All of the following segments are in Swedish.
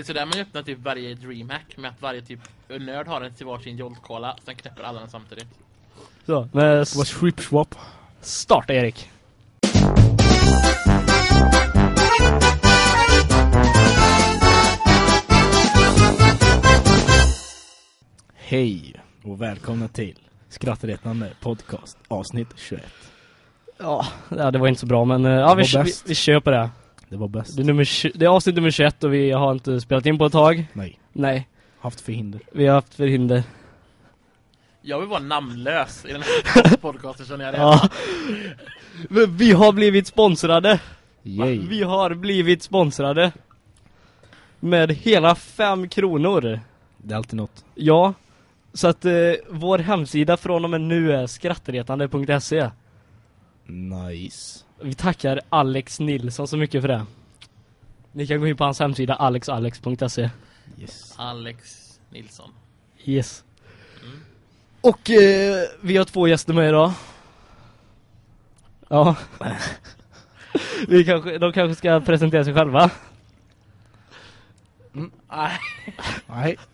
Det är sådär man öppnar typ varje DreamHack med att varje typ nörd har en till varsin Jolt-cola sen knäpper alla den samtidigt. Så, swip swap? starta Erik. Hej och välkomna till Skrattretande podcast avsnitt 21. Ja, det var inte så bra men eh, ja, vi, vi, vi på det. Det var bäst. Det är, nummer, det är avsnitt nummer 21 och vi har inte spelat in på ett tag. Nej, Nej, haft förhinder. vi har haft förhinder. Jag vill vara namnlös i den här podcasten känner jag det. Ja. Men vi har blivit sponsrade. Yay. Vi har blivit sponsrade. Med hela fem kronor. Det är alltid något. Ja. Så att eh, vår hemsida från och med nu är skrattretande.se. Nice. Vi tackar Alex Nilsson så mycket för det. Ni kan gå in på hans hemsida alexalex.se. Yes. Alex Nilsson. Yes. Och eh, vi har två gäster med idag. Ja. vi kanske, de kanske ska presentera sig själva. Nej. Nej.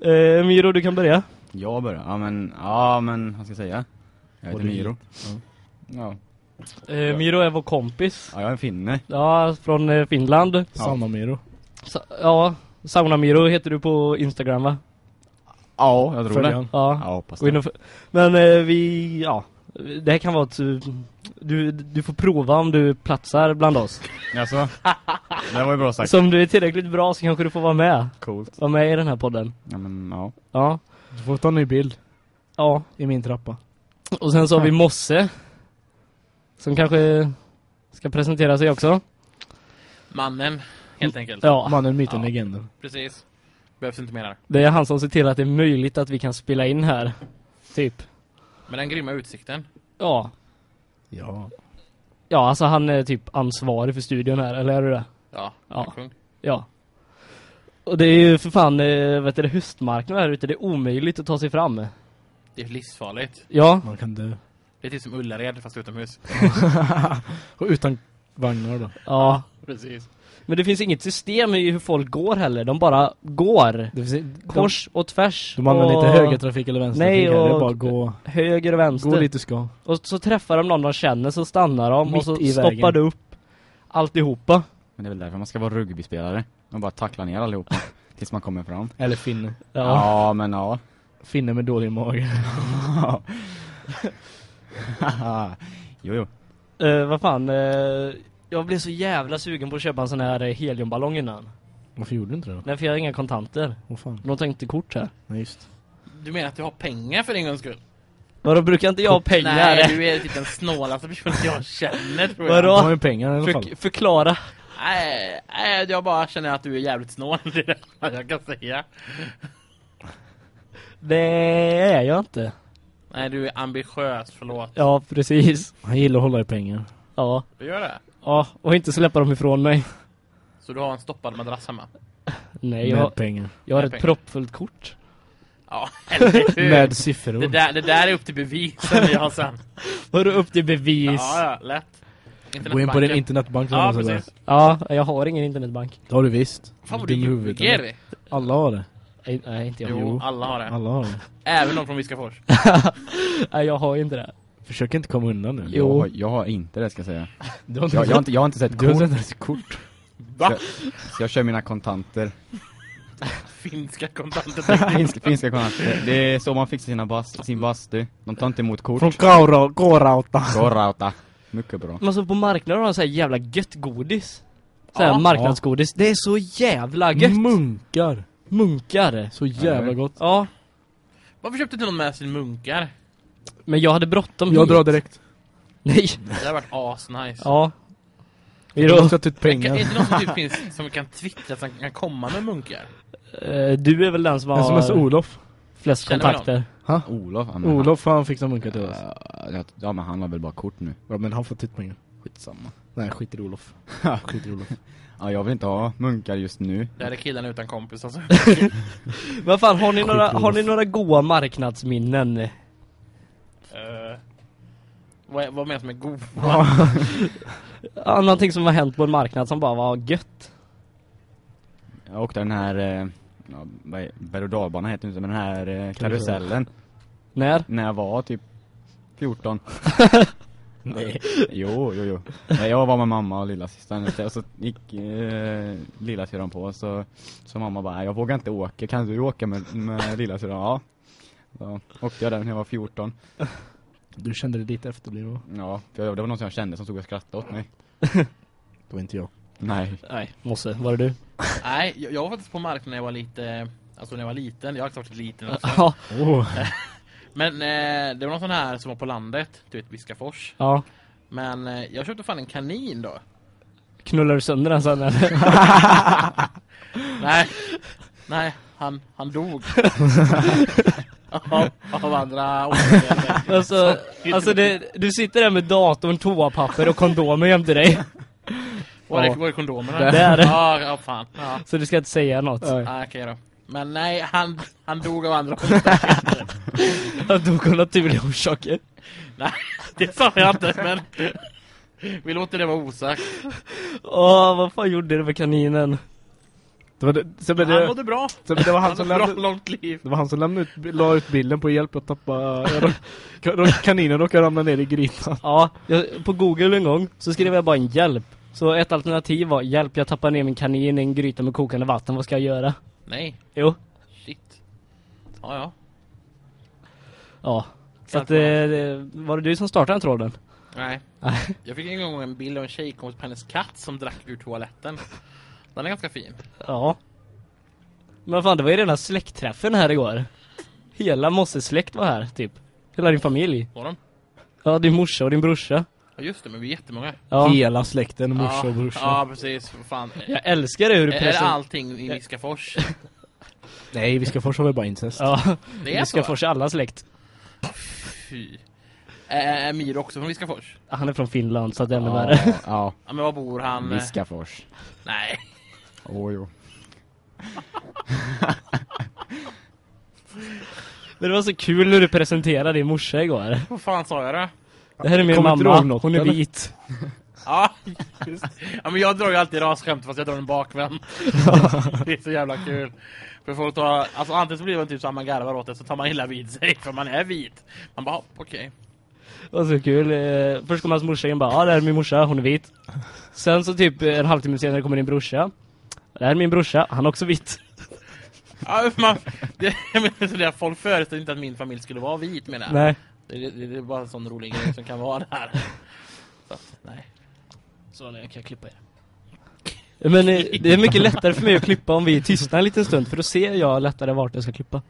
Eh, Miro, du kan börja. Jag börjar? Ja men, ja men, vad ska jag säga? Jag heter Miro. heter. Ja. Eh, Miro är vår kompis. ja, jag är finne. Ja, från eh, Finland. Sanna Miro. Sa ja, Sauna Miro heter du på Instagram va? Ja, jag tror Följ det. han. Ja. Ja, hoppas det. Men eh, vi, ja. Det här kan vara ett, eh, du, du får prova om du platsar bland oss. Jaså? Det var ju bra sagt. Så om du är tillräckligt bra så kanske du får vara med. Coolt. Vara med i den här podden. Ja men, ja. Ja. Du får ta en ny bild Ja. i min trappa. Och sen så har vi Mosse. Som kanske ska presentera sig också. Mannen, helt enkelt. Ja. Mannen, myten, Ja. legenden. Precis. Behövs inte mer här. Det är han som ser till att det är möjligt att vi kan spela in här. Typ. Med den grymma utsikten. Ja. Ja. Ja, alltså han är typ ansvarig för studion här, eller är du det? Ja, Ja. kung. Ja. Och det är ju för fan, eh, vet du, det höstmarknad här ute. Det är omöjligt att ta sig fram. Det är livsfarligt. Ja. Man kan dö. Det är typ som Ullared fast utomhus. och utan vagnar då. Ja. Precis. Men det finns inget system i hur folk går heller. De bara går. Det finns, de, Kors och tvärs. de använder och inte högertrafik eller vänstertrafik. Nej, här. Det är och- bara gå, Höger och vänster. gå dit du ska. Och så träffar de någon de känner så stannar de Mitt och så stoppar du upp alltihopa. Men det är väl därför man ska vara rugbyspelare. Man bara tacklar ner allihopa. tills man kommer fram. Eller finne. Ja. Ja, men ja. Finne med dålig mage. jo, jo. Eh, vad fan, eh, jag blev så jävla sugen på att köpa en sån här eh, heliumballong innan. Varför gjorde du inte det då? Nej, för jag har inga kontanter. Vad fan? De tänkte kort här. Nej, just. Du menar att du har pengar för en gångs skull? Vadå, brukar inte jag ha pengar? Nej, du är typ den snålaste personen jag känner tror jag. Vadå? De har ju pengar i alla fall. För, förklara. Nej, nej, jag bara känner att du är jävligt snål. Det är det jag kan säga. Det är jag inte. Nej, du är ambitiös, förlåt. Ja, precis. Han gillar att hålla i pengar. Ja. Du gör det? Ja, och inte släppa dem ifrån mig. Så du har en stoppad madrass hemma? Nej, jag, med har- pengar. jag har Med ett pengar. proppfullt kort. Ja, eller hur? Med siffror. det, där, det där är upp till bevis, säger jag sen. Vadå upp till bevis? Ja, ja, lätt. Gå in på din internetbank. Ja, precis. Ja, jag har ingen internetbank. Det har du visst. Fan vad du ljuger. Alla har det. Nej, nej inte jag. Jo, alla har det. Alla har det. Även de från Viskafors. Nej, jag har inte det. Försök inte komma undan nu. Jo. Jag, har- jag har inte det ska jag säga. Du har inte Jag, jag, har, inte, jag har inte sett kort. ens kort. Va? Så jag kör mina kontanter. Finska kontanter. Finska, finska kontanter. Det är så man fixar sina bas, sin bastu. De tar inte emot kort. Från Kaura, Gårauta. Gårauta. Mycket bra. Men så på marknaden har de så här jävla gött godis. Så här Ja. marknadsgodis. Det är så jävla gött. Munkar. Munkar. Så jävla gott. Ja, Varför köpte inte någon med sin munkar? men jag hade bråttom Jag hit. drar direkt. Nej. Det hade varit asnice. Ja. Vi ta ut Men Kan, är pengar. det någon som typ finns som kan twittra som kan komma med munkar? eh, du är väl den som har Olof. flest Känner vi kontakter. Olof. ja, men Olof han fixar munkar till oss. ja, ja, men han har väl bara kort nu. Ja, men han får ta ut pengar. Skitsamma. Nej, skit i Olof. Skit i Olof. Ja, jag vill inte ha munkar just nu. Det här är killarna utan kompis alltså. Vad fan, har ni, några, har ni några goa marknadsminnen? Uh, vad, är- vad menas med god? Ja, någonting som har hänt på en marknad som bara var gött. jag åkte den här, eh, ja, berg- och dalbanan heter det inte, men den här eh, karusellen. När? När jag var typ 14. Nej. Jo, jo, jo. Nej, Jag var med mamma och lilla systern och så gick eh, lilla syran på så, så mamma bara, "Nej, jag vågar inte åka, kan du åka med, med lilla syran? Ja. Så åkte jag där när jag var 14. Du kände dig lite efterbliven. Ja, för jag- det var någon som jag kände som stod och skrattade åt mig. Det var inte jag. Nej. Nej, måste. Var det du? Nej, jag, jag var faktiskt på mark när jag var lite... Alltså när jag var liten. Jag har också varit liten också. Ja. Oh. Men eh, det var någon sån här som var på landet. Du vet, Viskafors. Ja. Men eh, jag köpte fan en kanin då. Knullar du sönder den sen eller? Nej. Nej, han, han dog. av, av andra orsaker. Alltså, alltså det, du sitter där med datorn, toapapper och kondomer jämte dig. Var Ja. var det kondomerna? Är det. Ja, ja fan. Ja. Så du ska inte säga något. Nej. Ah, okej då. Men nej, han, han dog av andra orsaker. Han dog av naturliga orsaker. nej, det sa jag inte, men... Vi låter det vara osagt. Åh, vad fan gjorde du med kaninen? Det var, det, sen, blev Han det, mådde bra. sen, det, var han Han som lämnade, långt liv. det var han som lämnade ut, la ut bilden på hjälp att tappa ka- kaninen råkade ramla ner i grytan. Ja, jag, på Google en gång så skrev jag bara en hjälp. Så ett alternativ var hjälp, jag tappar ner min kanin i en gryta med kokande vatten, vad ska jag göra? Nej, Jo, shit. Ja, ja. ja. Så att, eh, var det du som startade den tråden? Nej. Jag fick en gång en bild av en tjejkompis på hennes katt som drack ur toaletten. Den är ganska fin. Ja. Men fan, det var ju rena släktträffen här igår. Hela Mosse släkt var här, typ. Hela din familj. Var de? Ja, din morsa och din brorsa. Ja just det, men vi är jättemånga. Ja. Hela släkten, morsa ja, och brorsa. Ja, precis. Fan. Jag älskar det hur du Är, är det presenterar... allting i Viskafors? Nej, vi ska först ha väl bara incest. Ja, Det är vi ska så? forsa alla släkt. Fy. Är, är Miro också från Viskafors? Han är från Finland, så att det är ännu Ja, värre. ja. Ja, men var bor han? Viskafors. Nej. Åh, jo. Men det var så kul hur du presenterade din morsa igår. Vad fan sa jag då? Det här är min Kommer mamma, något, hon är eller? vit. Ja, just. ja, men jag drar ju alltid rasskämt fast jag drar en bakvänd. det är så jävla kul. För folk tar, alltså antingen så blir man typ så att man garvar åt det så tar man illa vid sig för man är vit. Man bara, okej. Det var så kul. Eh, Först kom hans morsa in bara, ja det här är min morsa, hon är vit. Sen så typ en halvtimme senare kommer din brorsa. Det här är min brorsa, han är också vit. Ja, man, det, jag menar, så det, folk föreställer inte att min familj skulle vara vit menar jag. Nej. Det, det, det är bara en sån rolig grej som kan vara där. Så, nej. Så nu kan jag klippa er. Men eh, det är mycket lättare för mig att klippa om vi tystnar en liten stund, för då ser jag lättare vart jag ska klippa.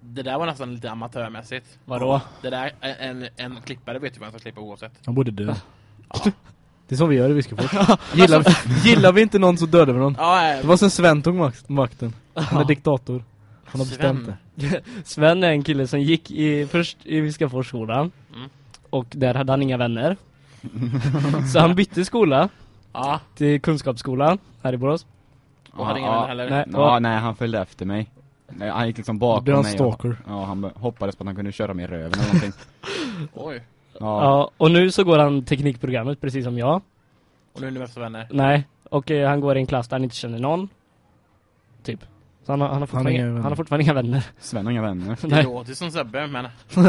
Det där var nästan lite amatörmässigt. Vadå? Det där, en, en klippare vet ju vad han ska klippa oavsett. Han borde dö. Ja. Det är som vi gör i Viskafors. Gillar, gillar vi inte någon så dödar vi någon. Ja, äh, Det var sen Sven tog makt, makten. Han är diktator. Han har bestämt det. Sven är en kille som gick i, först i Viskaforsskolan. Mm. Och där hade han inga vänner. Så han bytte skola Ja, till Kunskapsskolan här i Borås. och hade inga Ja, vänner heller. Nej. Ja, nej, han följde efter mig. Nej, Han gick liksom bakom mig. och- stalker. Ja, han hoppades på att han kunde köra mig i röven eller någonting. Oj. Ja. Ja, och nu så går han teknikprogrammet precis som jag. Och nu är ni bästa vänner. Nej, och eh, han går i en klass där han inte känner någon. Typ. Så han har, han har, fortfarande, inga inga, vänner. han har fortfarande inga vänner. Sven har inga vänner. Det låter som Sebbe, men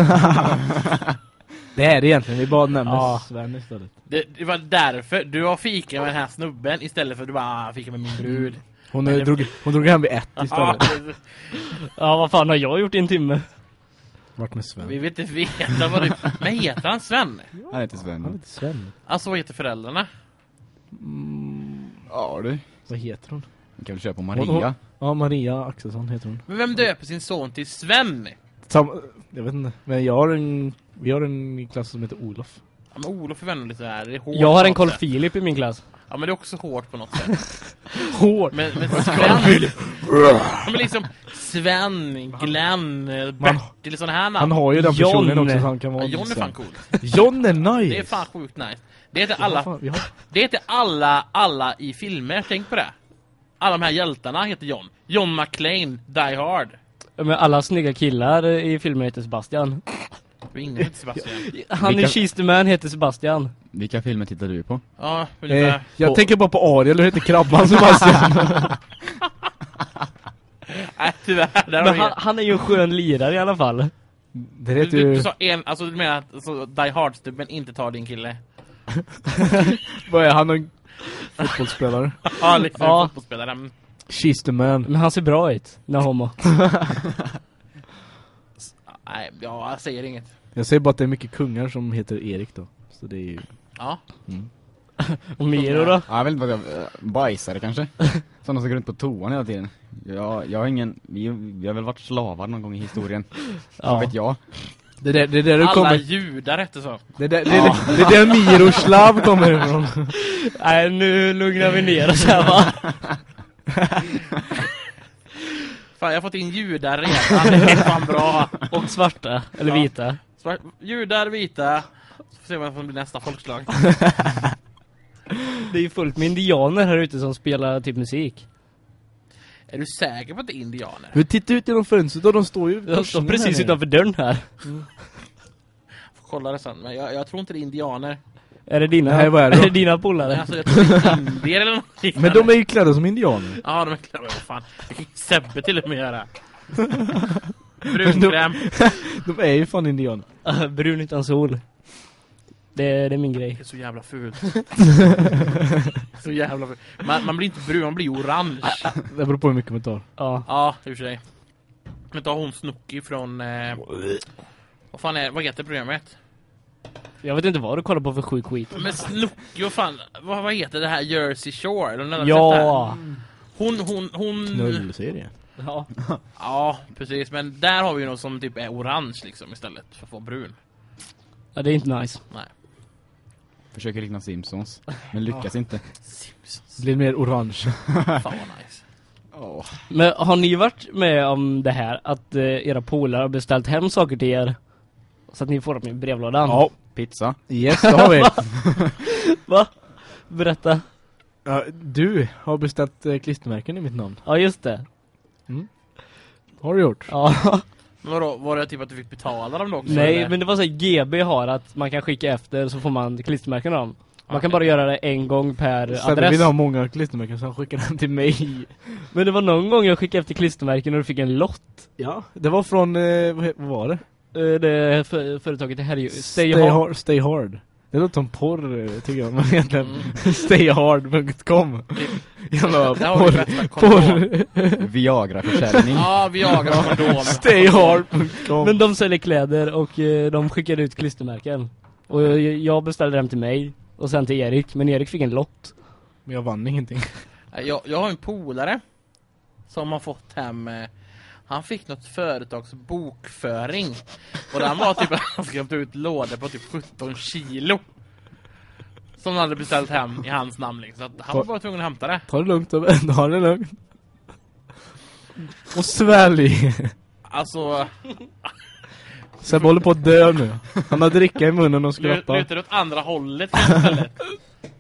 Det är det egentligen, vi bara nämner Ja. Sven istället. det, det var därför du har fika med den här snubben istället för att du bara "Ah, fika med min brud. Hon, det- drog, hon drog hem vid ett Ja, istället. Ja, vad fan har jag gjort i en timme? Vart med Sven? vi vill inte veta vad du... Men heter han Sven? Han heter Han Sven. heter Sven. Alltså vad heter föräldrarna? Ja du. Vad heter hon? Vi kan väl köra på Hon- Maria. Ja, Maria Axelsson heter hon. Men vem döper sin son till Sven? Sam, jag vet inte, men jag har en, vi har en i klassen som heter Olof. Ja, men Olof är väl lite såhär, det är hårt Jag har en Carl. Philip i min klass. Ja men det är också hårt på något sätt. Hård! Men, men Sven... Ja, men liksom Sven, Glenn, Bertil, sådana här namn. Han har ju den John. personen också så han kan ja, vara John är fan cool. John är nice! Det är fan sjukt nice. Det heter Ja, alla, det heter alla, alla i filmer, tänk på det. Alla de här hjältarna heter John. John McClane, Die Hard. Men alla snygga killar i filmen heter Sebastian. Ingen heter Sebastian. Han Vilka- i Cheesterman heter Sebastian. Vilka filmer tittar du på? Ja, Eh, jag Och- tänker bara på Ariel, hur heter krabban Sebastian? Tyvärr, där har Men han, han är ju en skön lirare i alla fall. Det du, du, du sa en, alltså du menar att alltså, Die Hard-stubben inte tar din kille? Vad är han? En fotbollsspelare? Ja, liksom Ja. fotbollsspelare. Mm. She's the man. Men han ser bra ut, när homo. Nej, ja, jag säger inget. Jag säger bara att det är mycket kungar som heter Erik då. Så det är ju... Ja. Och Miro då? Ja, jag vet inte vad jag... eh, Bajsare kanske? Sådana som går runt på toan hela tiden. Jag, jag har ingen... Vi, vi har väl varit slavar någon gång i historien. Ja. Ja. vet jag. Det är där, det är där du Alla kommer... judar hette så. Det är där, det där- det är där Miroslav kommer ifrån. Nej, nu lugnar vi ner oss här va? Fan, jag har fått in judar redan. Det är fan bra. Och svarta, eller Ja. vita. Svart, judar, vita. Så får se vad som blir nästa folkslag. Det är ju fullt med indianer här ute som spelar typ musik. Är du säker på att det är indianer? Du tittar ut genom fönstret och de står ju... De står precis utanför dörren här. Får kolla det sen. Men jag, jag tror inte det är indianer. Är det dina, Nej, vad är det då? det dina Men polare? alltså, jag tror det är indier eller något Men de är ju klädda som indianer. Ja, de är klara. Vad fan. Det kan Sebbe till och med göra. Brunkräm. De är ju fan indianer. Brun utan sol. Det, det är min grej. Det är så jävla fult. så jävla fult. Man, man blir inte brun, man blir orange. Det beror på hur mycket man tar. Ja. Ja, i och för sig. Men ta hon Snooki från... Eh, vad fan är Vad heter programmet? Jag vet inte vad du kollar på för sjuk skit. Men Snooki, vad fan... Vad, vad heter det här? Jersey Shore? Eller något sånt där? Ja. Hon, hon, hon... Knullserie. ja. Ja, precis. Men där har vi ju något som typ är orange liksom istället för att få brun. Ja, det är inte nice. Nej. Försöker likna Simpsons. Men lyckas inte. Simpsons. Blir mer orange. Fan vad nice. Åh. Men har ni varit med om det här? Att eh, era polare har beställt hem saker till er? Så att ni får dem i brevlådan? Ja. Pizza. Yes, det har vi. Va? Berätta. Ja, du har beställt eh, klistermärken i mitt namn. Ja, just det. Har du gjort? Ja. Men vadå, var det typ att du fick betala dem då också? Nej, eller? men det var så här GB har att man kan skicka efter så får man klistermärken av dem. Man kan Okej. bara göra det en gång per Sebbe adress. vill ha många klistermärken så han skickade den till mig. Men det var någon gång jag skickade efter klistermärken och du fick en lott. Ja, det var från, eh, vad, var det? Eh, Det för, företaget i. Stay, Stay, hard. Stay hard. Det låter som porr tycker jag, men egentligen Mm. stayhard.com Jävla porr. porr. Viagra-försäljning. Ja, Viagra. Stayhard.com Men de säljer kläder och eh, de skickade ut klistermärken. Och jag, jag beställde dem till mig och sen till Erik. Men Erik fick en lott. Men jag vann ingenting. Jag, jag har en polare som har fått hem eh, han fick något företags bokföring och den var typ att han skrev ut lådor på typ 17 kilo som han hade beställt hem i hans namn liksom. Så att han var bara tvungen att hämta det. Ta det lugnt ta det lugnt. Och svälj. Alltså, Sebbe håller på att dö nu. Han har dricka i munnen och skrattar. lutar åt andra hållet istället.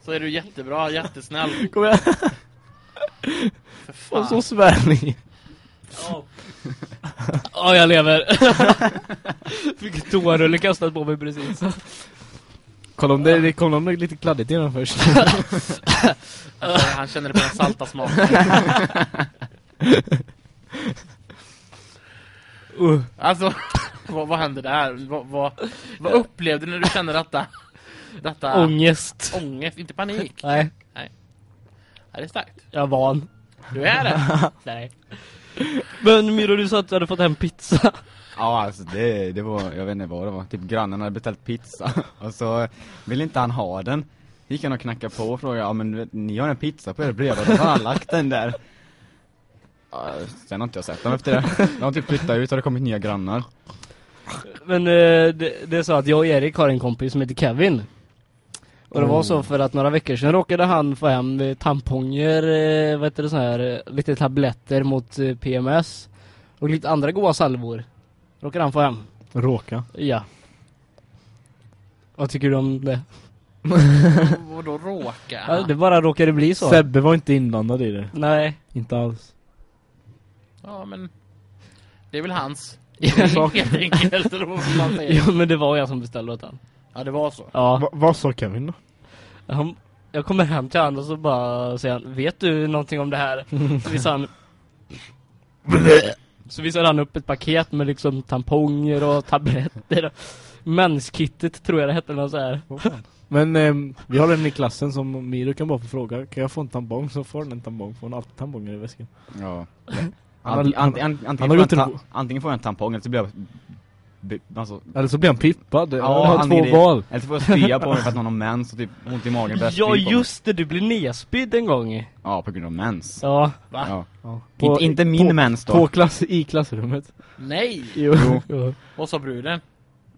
Så är du jättebra, jättesnäll. Kom igen. För Och så svälj. Ja, jag lever. fick toarulle kastat på mig precis. Kolla om det, det kom om det är lite kladdigt innan först. Alltså, han känner det på den salta smaken. Uh. Alltså, vad, vad hände där? Vad, vad, vad upplevde du när du kände detta? Detta Ångest. ångest, inte panik. Nej, Är det starkt? jag är van. Du är det? Nej. Men Miro, du sa att du hade fått hem pizza. Ja, alltså det, det var, jag vet inte vad det var. Typ grannen hade beställt pizza. Och så ville inte han ha den. Gick han och knackade på och frågade, ja men vet, ni har en pizza på er brev och då har han lagt den där. Ja, sen har inte jag sett dem efter det. De har typ flyttat ut och det har kommit nya grannar. Men eh, det, det är så att jag och Erik har en kompis som heter Kevin. Och det var så för att några veckor sedan råkade han få hem eh, tamponger, eh, vad heter det så här, eh, lite tabletter mot PMS. Och lite andra goda salvor. Råkade han få hem. Råka. Ja. Vad tycker du om det? Vadå råka? Ja, det bara råkade bli så. Sebbe var inte inblandad i det. Nej. Inte alls. Ja, men det är väl hans. Helt enkelt, ja, men det var jag som beställde åt han. Ja, det var så. Ja. Va, vad sa Kevin då? Han, jag kommer hem till honom och så bara säger han, vet du någonting om det här? Så vi sa han, Så visade han upp ett paket med liksom tamponger och tabletter. Menskittet tror jag det hette något så här. Men ehm, vi har en i klassen som Miro kan bara få fråga. Kan jag få en tampong? Så får den en tampong. Får hon alltid tamponger i väskan. Ja. Han har- han- han antingen, får jag en antingen får tampong eller så blir jag alltså, Eller så blir han pippad. Ja, han har två det- val. Eller så får jag spya på mig för att någon har mens och typ ont i magen Ja på just det, du blev nedspydd en gång. Ja, på grund av mens. Ja. Va? Ja. Ja. Inte, inte min på, mens då. På klass, i klassrummet. Nej! Jo. Jo. Vad sa bruden?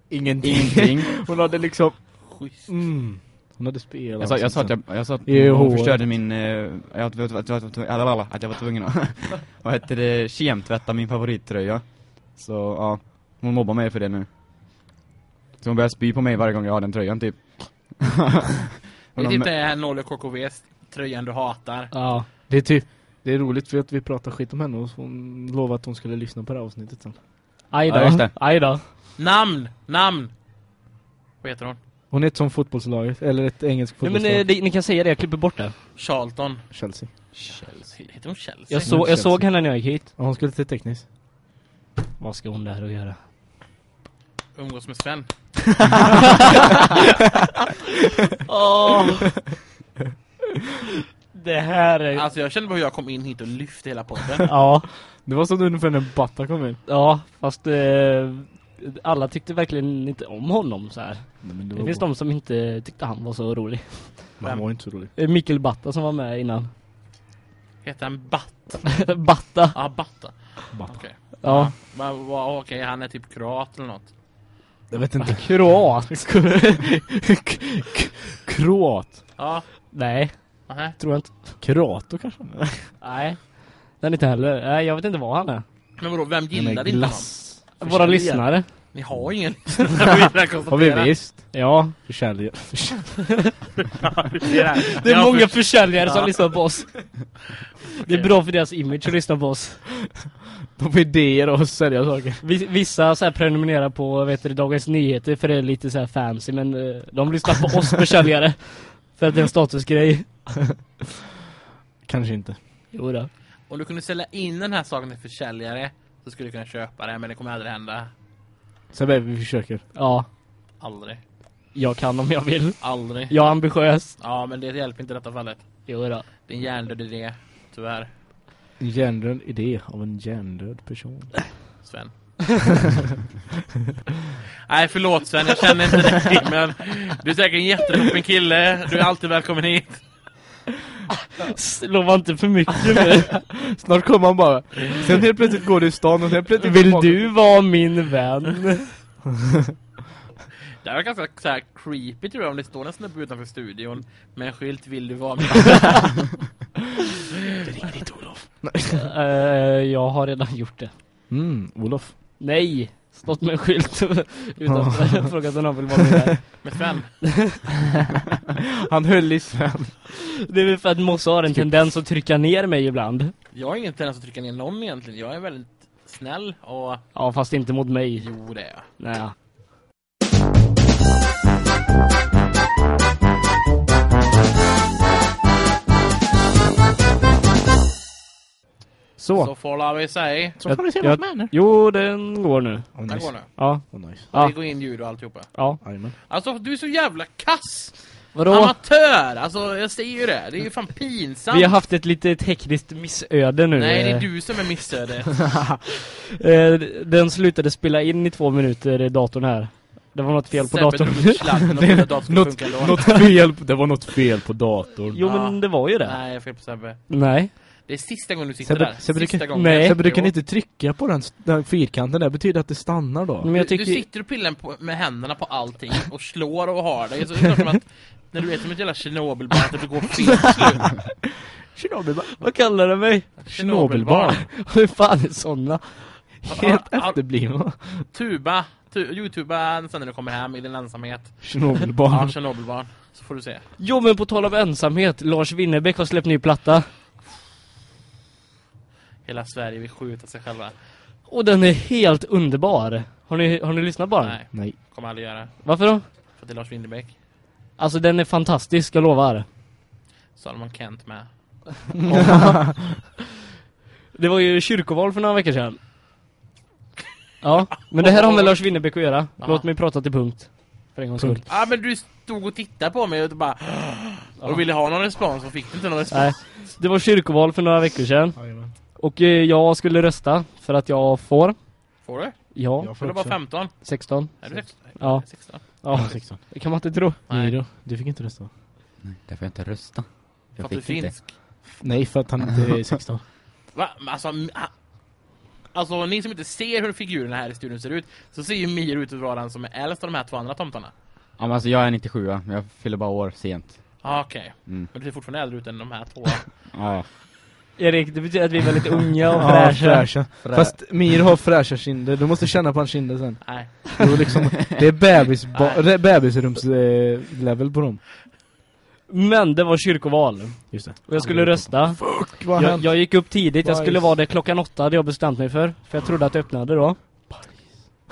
Ingenting. Ingenting. Hon hade liksom... Schysst. Mm. Hon hade spelat. Jag sa, jag sa att jag, jag sa att hon förstörde min, eh, jag, att, att, att, att, att, att jag var tvungen att, vad heter det, kemtvätta min favorittröja. Så ja, hon mobbar mig för det nu. Så hon börjar spy på mig varje gång jag har den tröjan typ. Det är typ det här 0 KKVs tröjan du hatar. Ja. Det är typ... Det är roligt för att vi pratar skit om henne och hon lovade att hon skulle lyssna på det här avsnittet sen. Aj Ja, just det. Då. Namn! Namn! Vad heter hon? Hon är ett som fotbollslaget, eller ett engelskt Nej, men fotbollslag. eh, det, ni kan säga det, jag klipper bort det. Charlton. Chelsea. Chelsea. Heter hon Chelsea? Jag, så, jag Chelsea. såg henne när jag gick hit. Ja, hon skulle till tekniskt. Vad ska hon där och göra? Umgås med Sven. Åh! Det här är... Alltså jag kände bara hur jag kom in hit och lyfte hela podden. Ja, Det var som ungefär när Batta kom in. ja, fast eh, alla tyckte verkligen inte om honom så här. Nej, men Det finns de som inte tyckte han var så rolig. Men han var inte så rolig. Eh, Mikael Batta som var med innan. Heter han Batt? Batta. Ja, Batta. Batta. Okej. Ja. Vad- Okej, han är typ kroat eller något. Jag vet inte. Kroat. Kroat. Ja. Nej, Nähä. tror jag inte. Kroato kanske? Nej. Den inte heller. Nej, jag vet inte vad han är. Men vadå, vem gillar inte honom? glass. Våra Försäljare. lyssnare. Ni har ju ingen. Har vi visst? Ja. Försäljare. Det är många för- försäljare som lyssnar på oss. Det är bra för deras image att lyssna på oss. De har idéer och sälja saker. Vi- Vissa så här prenumererar på vet du, Dagens Nyheter för det är lite så här fancy men eh, de lyssnar på oss försäljare. För att det är en statusgrej. Kanske inte. Jo då. Om du kunde sälja in den här saken till försäljare så skulle du kunna köpa det, men det kommer aldrig hända. Sebbe, vi försöker. Ja, Aldrig. jag kan om jag vill. Aldrig. Jag är ambitiös. Ja, men det hjälper inte i detta fallet. Jo då. Det är en hjärndöd idé, tyvärr. En hjärndöd idé av en hjärndöd person. Sven. Nej, förlåt Sven, jag känner inte dig, men du är säkert en jättetoppen kille. Du är alltid välkommen hit. Lova inte för mycket nu. Snart kommer han bara. Sen helt plötsligt går du i stan och helt plötsligt... Vill du vara min vän? Det var ganska så här creepy tror jag om det står en snubbe utanför studion med en skylt Vill du vara med? Eh, jag har redan gjort det. Mm, Olof. Nej, stått med en skylt utanför frågat om någon vill vara med där. Med Sven? Han höll i Sven. Det är väl för att Mosse har en tendens att trycka ner mig ibland. Jag har ingen tendens att trycka ner någon egentligen. Jag är väldigt snäll och... Ja, fast inte mot mig. Jo, det är jag. Nej. Så. Så får vi säga. Så får du se Jag- henne. Jo, den går nu. Oh, Den nice. går nu. Ja, Oh, nice. Ja. Vi går in ljud och alltihopa. ja. Jajamän. Alltså, du är så jävla kass! Vadå? Amatör! Alltså, jag säger ju det. Det är ju fan pinsamt. Vi har haft ett lite tekniskt missöde nu. Nej, det är Eh, du som är missödet. eh, Den slutade spela in i två minuter i datorn här. Det var något fel på Sebbe datorn. att datorn Något, något fel, det var något fel på datorn. Jo, Ja. men det var ju det. Nej, fel på Sebbe. Nej. Det är sista gången du sitter Sebbe- där. Du sista kan- gången. Nej. Du kan Jo. inte trycka på den, den fyrkanten där, betyder att det stannar då. Men jag du, du tycker... sitter och pillar på, med händerna på allting och slår och har dig. Så det är som att när du är som ett jävla Tjernobylbarn att det går fel slut. Tjernobylbarn. Vad kallar du mig? Tjernobylbarn. Hur fan är såna? Helt efterblivna. Tuba. Tu, Youtuba sen när du kommer hem i din ensamhet. Ja, Tjernobylbarn. Tjernobylbarn. Så får du se. Jo men på tal om ensamhet, Lars Winnerbäck har släppt ny platta. Hela Sverige vill skjuta sig själva. Och den är helt underbar. Har ni, har ni lyssnat på den? Nej, Nej. kommer aldrig göra. Varför då? För att det är Lars Winnerbäck. Alltså den är fantastisk, jag lovar. Salman Kent med. Det var ju kyrkoval för några veckor sedan. Ja, men det här har med Lars Winnerbäck att göra. Låt mig prata till punkt. För en gångs skull. Punkt. Ja men du stod och tittade på mig och bara och ville ha någon respons och fick inte någon respons. Nej, det var kyrkoval för några veckor sedan. Och eh, jag skulle rösta för att jag får. Får du? Ja, Jag Får bara också. 15? 16. Är du 16? Ja. 16? Ja, Ja, 16. det kan man inte tro. Nej. Miro, du fick inte rösta. Nej, där får jag inte rösta. För Jag att du är fick inte. finsk? Nej, för att han inte är 16. Va? Alltså, alltså ni som inte ser hur figurerna här i studion ser ut Så ser ju Miro ut att vara den som är äldst av de här två andra tomtarna Ja, men alltså jag är 97 jag fyller bara år sent. ah, Okej, Mm. men du ser fortfarande äldre ut än de här två Ja, Erik, det betyder att vi är väldigt unga och Ja, fräscha. fräscha. Fast Mir har fräscha kinder. Du måste känna på hans kinder sen. Nej Det är, liksom, det är bebis, Nej. bebisrums eh, level på dem. Men det var kyrkoval. Just det. Och jag skulle rösta. Fuck, vad Jag, jag gick upp tidigt, jag skulle vara där klockan åtta hade jag bestämt mig för. För jag trodde att det öppnade då.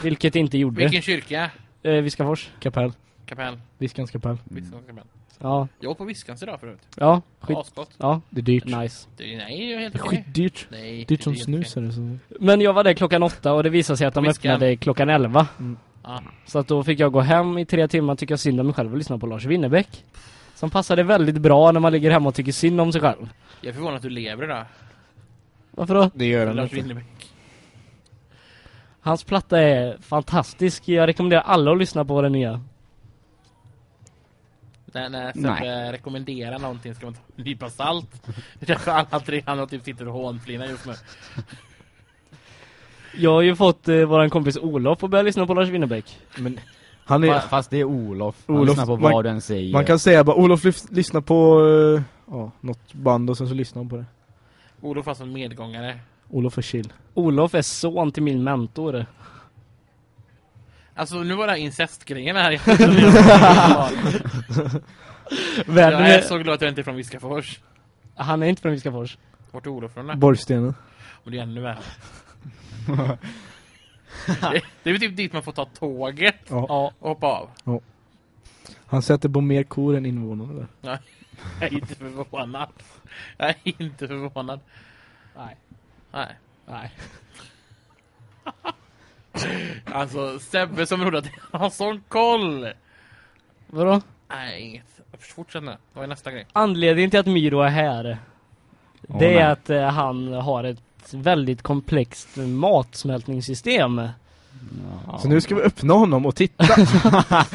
Vilket det inte gjorde. Vilken kyrka? Eh, Viskafors. Kapell. Kapell? Viskans kapell. Viskans kapell? Ja, Jag var på Viskans idag förut ja, skit. Asgott Ja, Det är dyrt. nice. Det Nej, det är helt okej skitdyrt. Nej, Dyrt som snus är det så. Men jag var där klockan åtta och det visade sig att de Whiskan. öppnade klockan elva. Ja. Så att då fick jag gå hem i tre timmar tycka synd om mig själv och lyssna på Lars Winnerbäck. Som passade väldigt bra när man ligger hemma och tycker synd om sig själv. Jag är förvånad att du lever idag Varför då? Det gör Lars inte. Winnerbäck Hans platta är fantastisk. Jag rekommenderar alla att lyssna på den nya. När, när Nej. Sebbe rekommenderar någonting ska man ta en nypa salt Det är därför alla tre andra typ sitter och hånflinar just nu Jag har ju fått eh, våran kompis Olof att börja lyssna på Lars Winnerbäck. Men han är... Fa- Fast det är Olof. Man Olof, lyssnar på man- vad den säger. Man kan säga bara Olof lys- lyssna på uh, ja, något band och sen så lyssnar han på det. Olof var som medgångare Olof är chill. Olof är son till min mentor. Alltså nu var det här incestgrejen här Världen Jag är så glad att jag inte är från Viskafors Han är inte från Viskafors. Vart är Olof från? Borgstenen. Och det är ännu värre det, det är väl typ dit man får ta tåget Ja. Ja. och hoppa av Han sätter på mer kor än invånare där. Jag är inte förvånad Jag är inte förvånad Nej. Nej Nej. Alltså Sebbe som trodde att jag har sån koll Vadå? Nej inget Fortsätt nu, vad är nästa grej? Anledningen till att Miro är här Åh, Det är nej. att eh, han har ett väldigt komplext matsmältningssystem. Ja. Så nu ska vi öppna honom och titta.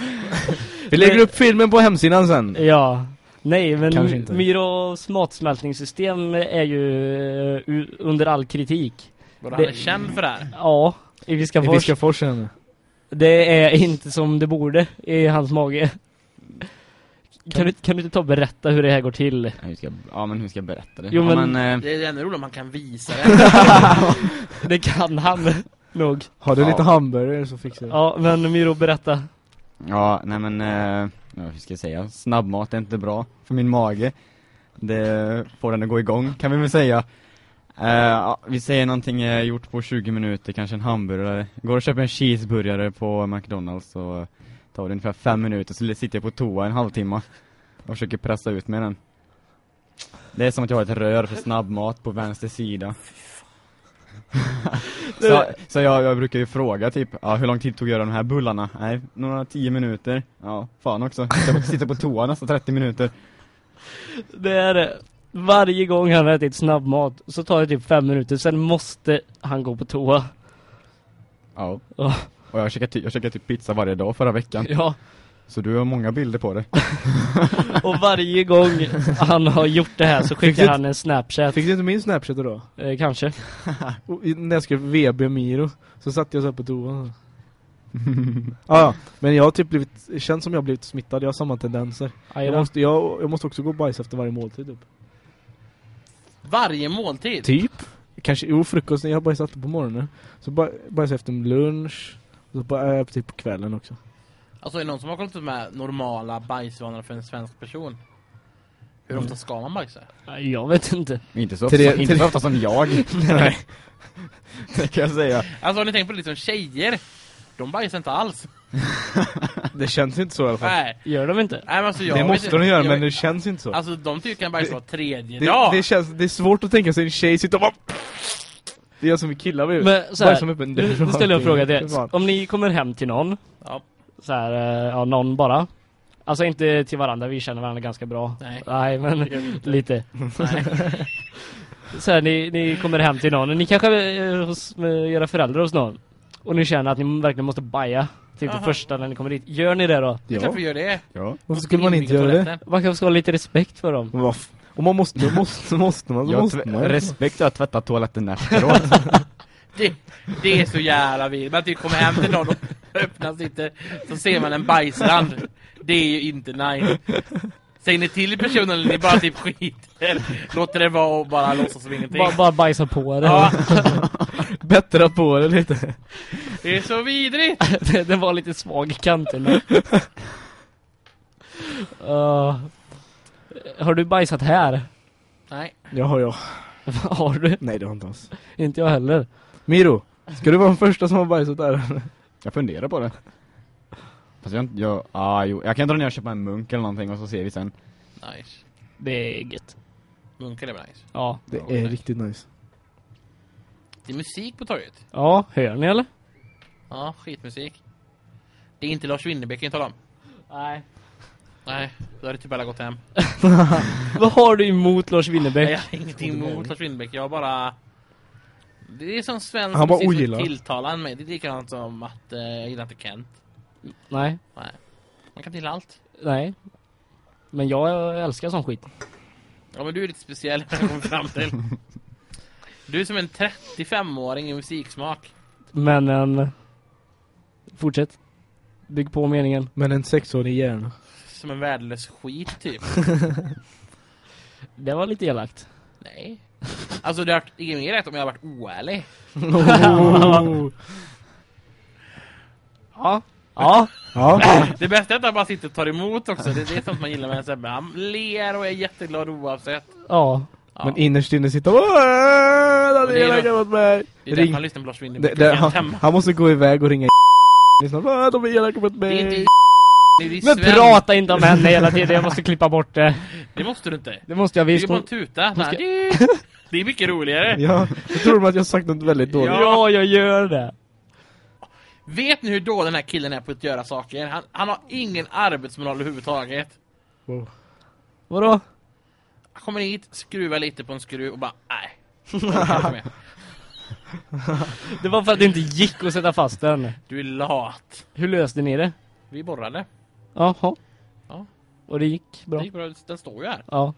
vi lägger upp filmen på hemsidan sen. Ja. Nej, men. Miros matsmältningssystem är ju eh, under all kritik. Vadå, Det- han är känd för det här? Ja, i I Viskafors. Viskafors henne. Det är inte som det borde i hans mage. Kan du, kan du inte ta och berätta hur det här går till? Ja, Hur ska, ja men hur ska jag berätta det? Jo, ja, men- men eh, Det är ännu roligt om man kan visa det Det kan han nog. Har du Ja. lite hamburgare så fixar det. Ja, men Miro berätta. Ja, nej men, eh, ja, hur ska jag säga? Snabbmat är inte bra för min mage. Det får den att gå igång, kan vi väl säga. Eh, vi säger någonting eh, gjort på 20 minuter, kanske en hamburgare. Går och köper en cheeseburgare på McDonalds så tar det ungefär fem minuter, så sitter jag på toa en halvtimme och försöker pressa ut med den. Det är som att jag har ett rör för snabbmat på vänster sida. så så jag, jag brukar ju fråga typ, ja, hur lång tid tog jag de här bullarna? Nej, några tio minuter. Ja, fan också. På, sitter på toa nästan 30 minuter. Det är det. Varje gång han har ätit snabbmat så tar det typ fem minuter, sen måste han gå på toa. Ja. Ja. Och jag käkar, jag käkar typ pizza varje dag förra veckan. Ja, Så du har många bilder på det. och varje gång han har gjort det här så skickar han en snapchat. Fick du inte min snapchat idag? Eh, kanske. Och när jag skrev VB Miro så satt jag så här på toan. ah, ja, men jag har typ blivit, känns som jag har blivit smittad, jag har samma tendenser. Jag då. måste, jag, jag måste också gå och bajsa efter varje måltid typ. Varje måltid? Typ. Kanske, jo frukost, jag bajsar alltid på morgonen. Så ba- bajsar jag efter lunch. Och så ba- äh, typ på kvällen också. Alltså är det någon som har kollat med normala bajsvanor för en svensk person? Hur ofta ska man bajsa? Jag vet inte. inte så, Tre- ofta, inte så tre- ofta som jag. Nej. det kan jag säga. Alltså har ni tänkt på lite som tjejer? De bajsar inte alls. Det känns inte så i alla fall. Nej. Gör de inte? Nej men alltså jag det vet måste inte- de göra, men det känns inte så. Alltså de tycker kan bajsa var tredje det, dag. det, känns, det är svårt att tänka sig en tjej sitta och bara... Det är som är killar med. Men så här, upp en nu, dörr. nu ställer jag en fråga till er. Om ni kommer hem till någon, Ja. så här, eh, ja någon bara. Alltså inte till varandra, vi känner varandra ganska bra. Nej. Nej, men vi lite. Nej. Så här, ni, ni kommer hem till någon, ni kanske är hos med era föräldrar hos någon. Och ni känner att ni verkligen måste baja. Typ det första när ni kommer dit. Gör ni det då? Klart Ja. vi gör det. Ja. Varför skulle man inte göra det? Man kanske ska ha lite respekt för dem. Men Om man måste, måste, måste man, så måste man. respekt att tvätta toaletten efteråt. Det, det är så jävla vilt. Man typ kommer hem till någon och öppnar sitter så ser man en bajsrand. Det är ju inte nice. Säger ni till personen eller ni bara typ skiter? Låter det vara och bara låtsas som ingenting? Bara, bara bajsa på det. Ja, Bättra på det lite. det är så vidrigt! det, det var lite svag i kanterna. Uh, har du bajsat här? Nej. Ja, har jag. har du? Nej, det har jag inte alls. Inte jag heller. Miro, ska du vara den första som har bajsat där? Jag funderar på det. Fast jag, jag, ah, jo, jag kan dra ner och köpa en munk eller någonting och så ser vi sen. Nice. Det är gött. Munkar är nice. Ja. Det Ja, är nej. riktigt nice. Det är musik på torget. Ja, hör ni eller? Ja, skitmusik. Det är inte Lars Winnerbäck kan jag tala om. Nej. Nej, då hade typ alla gått hem. Vad har du emot Lars Winnerbäck? Nej, jag har ingenting emot Lars Winnerbäck. Jag har bara... Det är som svensk Han bara ogillar. tilltalar mig. Det är likadant som att eh, jag gillar inte Kent. Nej. Man kan till allt. Nej. Men jag älskar sån skit. Ja, men du är lite speciell när jag kommer fram till. Du är som en 35-åring i musiksmak. Men en... Fortsätt. Bygg på meningen. Men en sexårig hjärna. Som en värdelös skit, typ. Det var lite elakt. Nej. Alltså, det har inget mer rätt om jag har varit oärlig. Oh. Ja. Ja. Ja. Det bästa är att han bara sitter och tar emot också. Det, det är sånt man gillar med en Sebbe. Han ler och är jätteglad oavsett. Ja. Ja. Men innerst inne sitter han "Åh, Men det det är är då- mot mig. Det är Ring. han lyssnar på Lars Det, Winnerbäck. det, Det, han, han måste gå iväg och ringa Lyssna, "Åh, de är elaka mot det är inte mig. det är ju Men prata inte om henne hela tiden, jag måste klippa bort det. Det måste du inte. Det måste jag Vi visst. ska på en Hon... tuta. ska- Det är mycket roligare. Ja, jag tror att jag har sagt något väldigt dåligt. Ja, jag gör det. Vet ni hur dålig den här killen är på att göra saker? Han, han har ingen arbetsmoral överhuvudtaget. Wow. Vadå? Han kommer hit, skruvar lite på en skruv och bara nej. Jag. Det var för att det inte gick att sätta fast den. Du är lat. Hur löste ni det? Vi borrade. Jaha. Ja. Och det gick bra? Det gick bra. Den står ju här. Ja.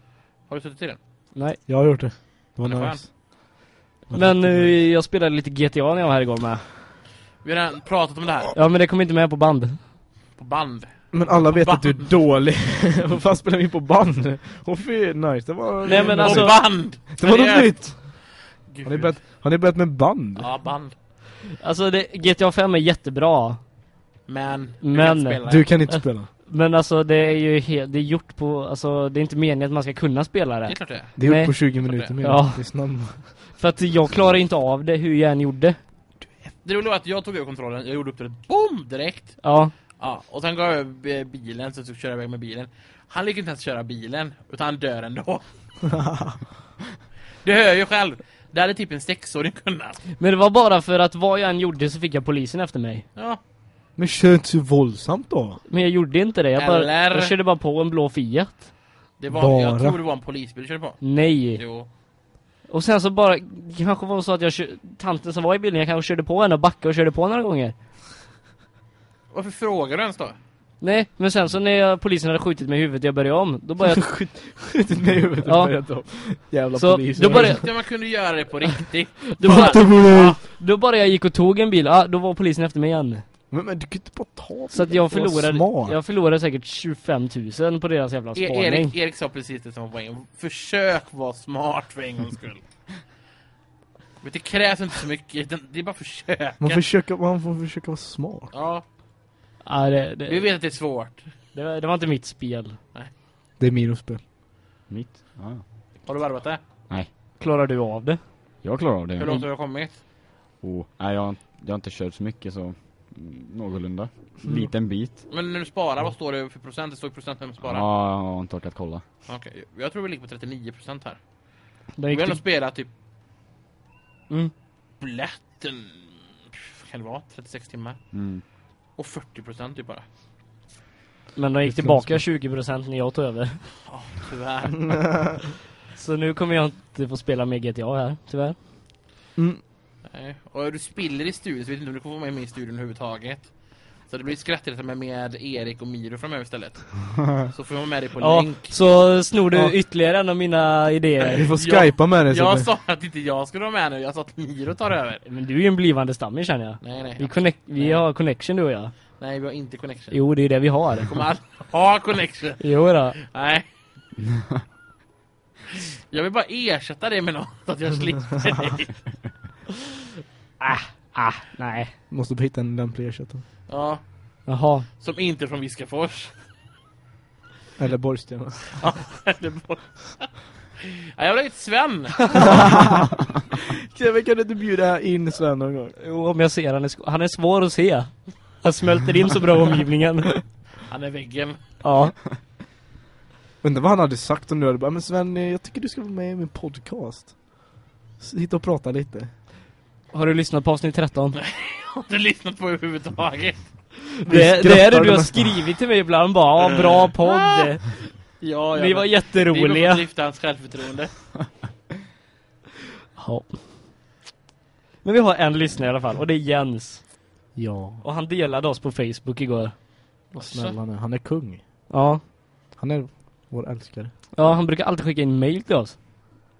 Har du suttit i den? Nej. Jag har gjort det. Det var Den nice. Men eh, jag spelade lite GTA när jag var här igår med. Vi har redan pratat om det här. Ja, men det kom inte med på band. På band. Men alla vet Band. att du är dålig. Vad fan spelar vi på band? Och fy, nice. Det var... Nej, men alltså- band! Det var något nytt. Har ni börjat, har ni börjat med band? Ja, band. Alltså, det, GTA 5 är jättebra. Men. du Men- kan inte spela Du kan inte spela. Men alltså, det är ju helt, det är gjort på, alltså, det är inte meningen att man ska kunna spela Det är det. klart det är. Det är Nej. upp på 20 minuter mer. Ja. Är. För att jag klarar inte av det hur jag än gjorde. Det roliga var att jag tog över kontrollen, jag gjorde upp det BOOM! Direkt. Ja. Ja, och sen gav jag bilen, så jag köra iväg med bilen. Han lyckades inte ens köra bilen, utan han dör ändå. du hör ju själv. Det hade typ en sexåring kunnat. Men det var bara för att vad jag än gjorde så fick jag polisen efter mig. Ja, Men kör inte så våldsamt då. Men jag gjorde inte det. Jag, bara, Eller- jag körde bara på en blå Fiat. det var, jag Bara. tror det var en polisbil du körde på. Nej. Jo. Och sen så bara, det kanske var så att jag kör, tanten som var i bilen, jag kanske körde på henne och backade och körde på några gånger. Varför frågar du ens då? Nej, men sen så när jag, polisen hade skjutit mig i huvudet jag började om, då bara jag, Skjutit mig i huvudet Ja. och börjat om. Jävla Så, polis. då började- Ja, man kunde göra det på riktigt. då bara, Ja. då bara jag gick och tog en bil, ah, då var polisen efter mig igen. Men, men du kan inte bara ta Så att jag förlorade, jag förlorade säkert 25 000 på deras jävla E spaning. Erik, Erik sa precis det som var poängen. Försök vara smart för en gångs skull. Men det krävs inte så mycket, det det är bara försöka. Man, försöker, man får försöka vara smart. Ja, Ja, det, vi det, vet att det är svårt. det, var, det var inte mitt spel. Det är Miros spel. Mitt? Ja. Har du varvat det? Klarar du av det? Jag klarar av Hur det. långt har du kommit? Oh, nej, jag, jag har inte kört så mycket så mm, någorlunda. Liten bit. Men när du sparar, vad står det för procent? Det står procent när man sparar. Ja, jag har inte orkat kolla. Okej, jag tror vi ligger på 39% här. Det Vi gick har ändå typ, spelat typ mm. lätt en, vad kan det vara, 36 timmar. Mm. Och 40% typ bara. Men de gick tillbaka 20% när jag tog över. Ja, tyvärr. Så nu kommer jag inte få spela med GTA här, tyvärr. Mm. Nej. Och du spiller i studion så vet inte om du kommer vara med i studion överhuvudtaget. Så det blir skrattretande med, med Erik och Miro framöver istället. Så får jag vara med dig på Ja, länk. så snor du Ja. ytterligare en av mina Vi idéer. får Ja, skypa med dig. så Jag sa att inte jag skulle vara med nu, jag sa att Miro tar över. Men du är ju en blivande stammis känner jag. Nej, nej. Vi, connect, vi har connection du och jag. Nej, vi har inte connection. Jo, det är det vi har. Jag kommer aldrig ha connection. Jo då. Nej. Jag vill bara ersätta det med något, att jag slipper dig. Ah, nej. Måste hitta en lämplig ersättare. Ja, Jaha. som inte är från Viskafors. Eller Borgstena. Ja, eller bort. Ja, jag vill ha hit Sven. Kevin, kan du inte bjuda in Sven någon gång? Jo, om jag ser han är, han är svår att se. Han smälter in så bra i omgivningen. Han är väggen. Ja. Undrar vad han hade sagt om du hade bara, men Sven, jag tycker du ska vara med i min podcast. Sitta och prata lite. Har du lyssnat på avsnitt 13? Har du lyssnat på överhuvudtaget? Det, det är det du har skrivit till mig ibland bara, ja, bra podd. Ja, Ni var Vi jätteroliga. får lyfta hans självförtroende. Ja. Men vi har en lyssnare i alla fall, och det är Jens. Ja. Och han delade oss på Facebook igår. Vad snäll han är. Han är kung. Ja. Han är vår älskare. Ja, han brukar alltid skicka in mail till oss.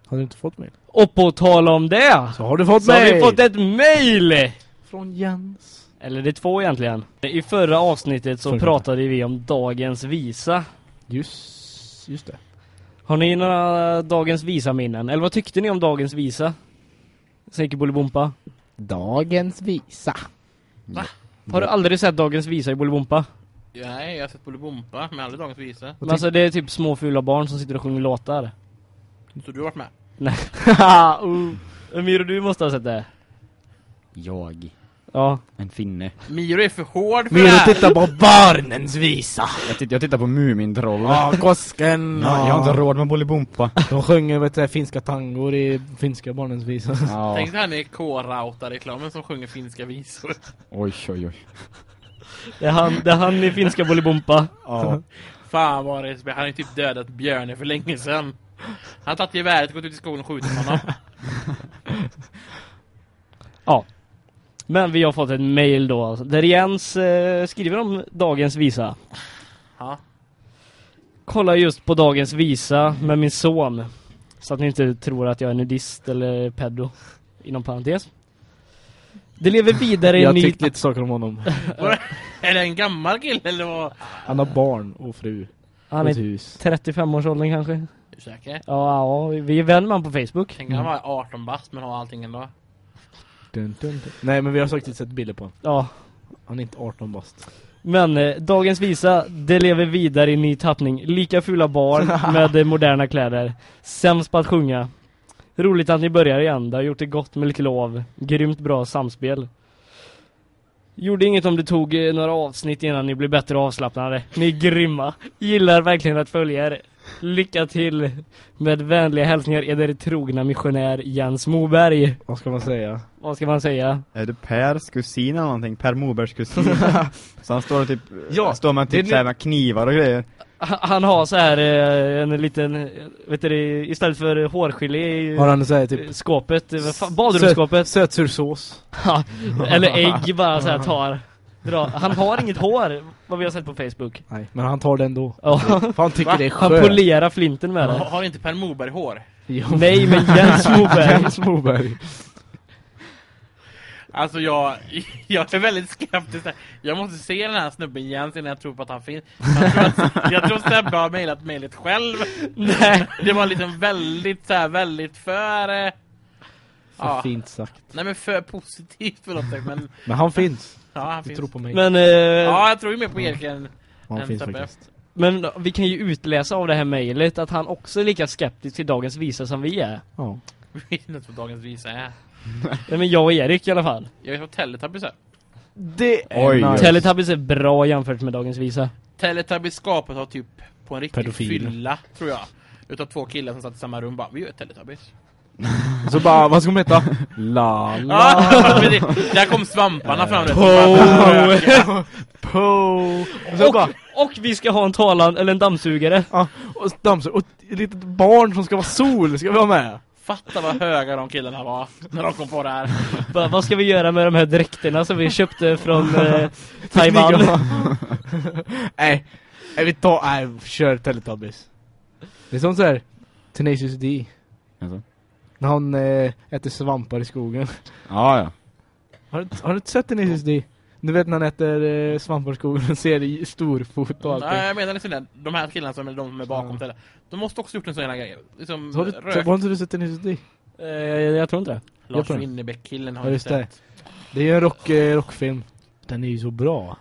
Har du inte fått mail? Och på tal om det! Så har du fått Så har mail! vi fått ett mail! Från Jens. Eller det är två egentligen. I förra avsnittet så Förra. pratade vi om dagens visa. Just, just det. Har ni några dagens visa-minnen? Eller vad tyckte ni om dagens visa? Sänker Bolibompa. Dagens visa. Har du aldrig sett dagens visa i Bolibompa? Nej, jag har sett Bolibompa, men aldrig Dagens Visa. Men alltså det är typ små fula barn som sitter och sjunger låtar. Så du har varit med? Nej. uh. Miro, du måste ha sett det. Jag. Ja. En finne. Miro är för hård för Miro det här. tittar på barnens visa. Jag, titt, jag tittar på Mumintrollen. Ja, Kosken. Ja, jag har inte råd med Bolibompa. De sjunger vet du, finska tangor i finska barnens visa. Ja. Tänk dig han i K-Rauta-reklamen som sjunger finska visor. Oj, oj, oj. Det är han, det är han i finska Bolibompa. Ja. Fan vad det är. Han har ju typ dödat björnen för länge sedan. Han har tagit geväret och gått ut i skogen och skjutit honom. Ja. Men vi har fått ett mail då. Där Jens eh, skriver om dagens visa. Ja. Kollar just på dagens visa med min son. Så att ni inte tror att jag är nudist eller pedo. Inom parentes. Det lever vidare i Jag en ny... tyckte lite saker om honom. Är det en gammal kille eller vad? Han har barn och fru. Han och ett är hus. 35-årsåldern kanske. Säker? Ja, ja, vi är vän med honom på Facebook. Tänk han var 18 bast men har allting ändå. Dun, dun, dun. Nej men vi har faktiskt sett bilder på honom. Ja. Han är inte 18 bast. Men eh, dagens visa, det lever vidare i ny tappning. Lika fula barn med eh, moderna kläder. Sämst på att sjunga. Roligt att ni börjar igen. Det har gjort det gott med lite lov. Grymt bra samspel. Gjorde inget om det tog eh, några avsnitt innan ni blev bättre avslappnade. Ni är grymma. Gillar verkligen att följa er. Lycka till. Med vänliga hälsningar är er trogna missionär Jens Moberg. Vad ska man säga? Vad ska man säga? Är du Pers kusin eller någonting? Per Mobergs kusin. så han står typ, Ja, står med typ det är så här med knivar och grejer. Han har så här eh, en liten, vet du, istället för hårgelé Har han såhär typ skåpet, badrumsskåpet. sötsursås? Ja, Eller ägg bara så här tar. Dra. Han har inget hår, vad vi har sett på Facebook. Nej, men han tar det ändå. Ja. För han tycker Va? det är Han skönt. polerar flinten med Har, det. har inte Per Moberg hår? Jo. Nej, men Jens Moberg. Jens Moberg. Alltså jag, jag är väldigt skeptisk. Jag måste se den här snubben Jens innan jag tror på att han finns. Jag tror, att, jag tror Sebbe har mejlat mejlet själv. Nej. Det var liksom väldigt så här, väldigt för... För Ja. fint sagt. Nej men för positivt på något sätt. Men Men han finns. ja, han Du finns. tror på mig. Men, eh, Ja, jag tror ju mer på Erik än... han en finns faktiskt. men vi kan ju utläsa av det här mejlet att han också är lika skeptisk till dagens visa som vi är. Ja. Vi vet inte vad dagens visa är. Nej, men jag och Erik i alla fall. Jag vet vad Teletubbies är. Det Oj. nice. Teletubbies är bra jämfört med dagens visa. Teletubbies skapas av typ på en riktig Pedofiler. fylla, tror jag. Utav två killar som satt i samma rum bara, vi gör Teletubbies. Så bara, vad ska de heta? La la där kom svamparna fram. Po bara. Po Och bara, Och, vi ska ha en talan, eller en dammsugare. ja, och dammsug Och ett litet barn som ska vara sol ska vi ha med Fatta vad höga de killarna var när de kom på det här. Va, vad ska vi göra med de här dräkterna som vi köpte från eh, Taiwan? Nej, nej vi tar, nej kör Teletubbies Det är som såhär Tenacious D Alltså. När han eh, äter svampar i skogen Ja, ja. Har du, har du inte sett Tenacious D? Du vet när han äter eh, svampar i skogen och ser i storfot och allting Nej, jag menar liksom det. De här killarna som är de är bakom det. De måste också gjort en sån här grej. Liksom, Så har, du, rök. har inte du sett Tenacious D? Eh, jag tror inte det. Lars jag- Winnerbäck-killen har Ja, ju just det. sett. Det är ju en rock, eh, rockfilm Den är ju så bra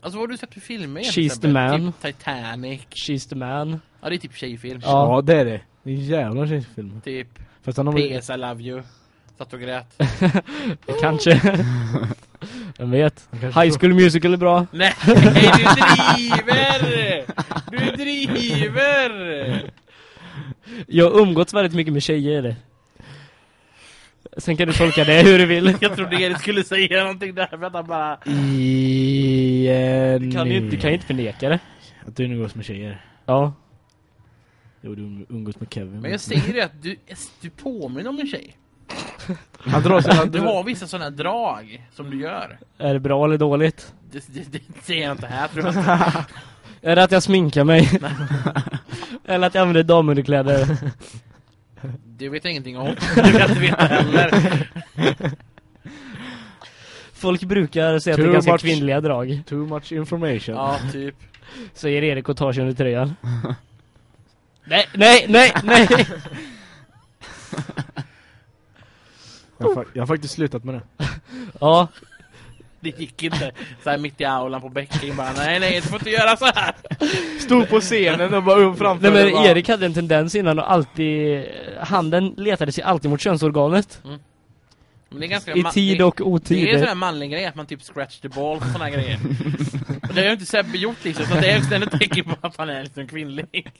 Alltså vad har du sett för filmer She's the man. Typ Titanic. She's the man. Ja, det är typ tjejfilm. Ja. Ja, det är det Det är en jävla tjejfilm Typ Fast han har PS I love you. Satt och grät. Kanske. Vem vet? Kanske High School Musical är bra. Nej, du driver! Du driver! Jag har umgåtts väldigt mycket med tjejer. Sen kan du tolka det hur du vill. Jag trodde Erik skulle säga någonting där för att han bara... I en... Du kan ju inte, du kan ju inte förneka det. Att du umgås med tjejer Ja. Jo, du umgås med Kevin Men jag säger det att du, du påminner om en tjej. Han drar sig Du har vissa sådana drag som du gör. Är det bra eller dåligt? Det, det, det säger jag inte här tror jag. Är det att jag sminkar mig? eller att jag använder damunderkläder? Det vet jag ingenting om. Vill jag inte veta heller. Folk brukar säga att det är ganska much. kvinnliga drag. Too much information Ja, typ. Säger Erik och tar sig under tröjan. Nej, nej, nej, nej! jag, har, jag har faktiskt slutat med det Ja, Det gick inte. Så här mitt i aulan på bäcken bara nej nej, du får inte göra så här. Stod på scenen och bara um framför nej men bara- Erik hade en tendens innan och alltid... Handen letade sig alltid mot könsorganet. Ganska I tid det- och Det är en otid. sån här manlig grej att man typ scratch the ball och såna här grejer. Och det har ju inte Sebbe gjort liksom, så det är också ett tecken på att han är liksom kvinnlig.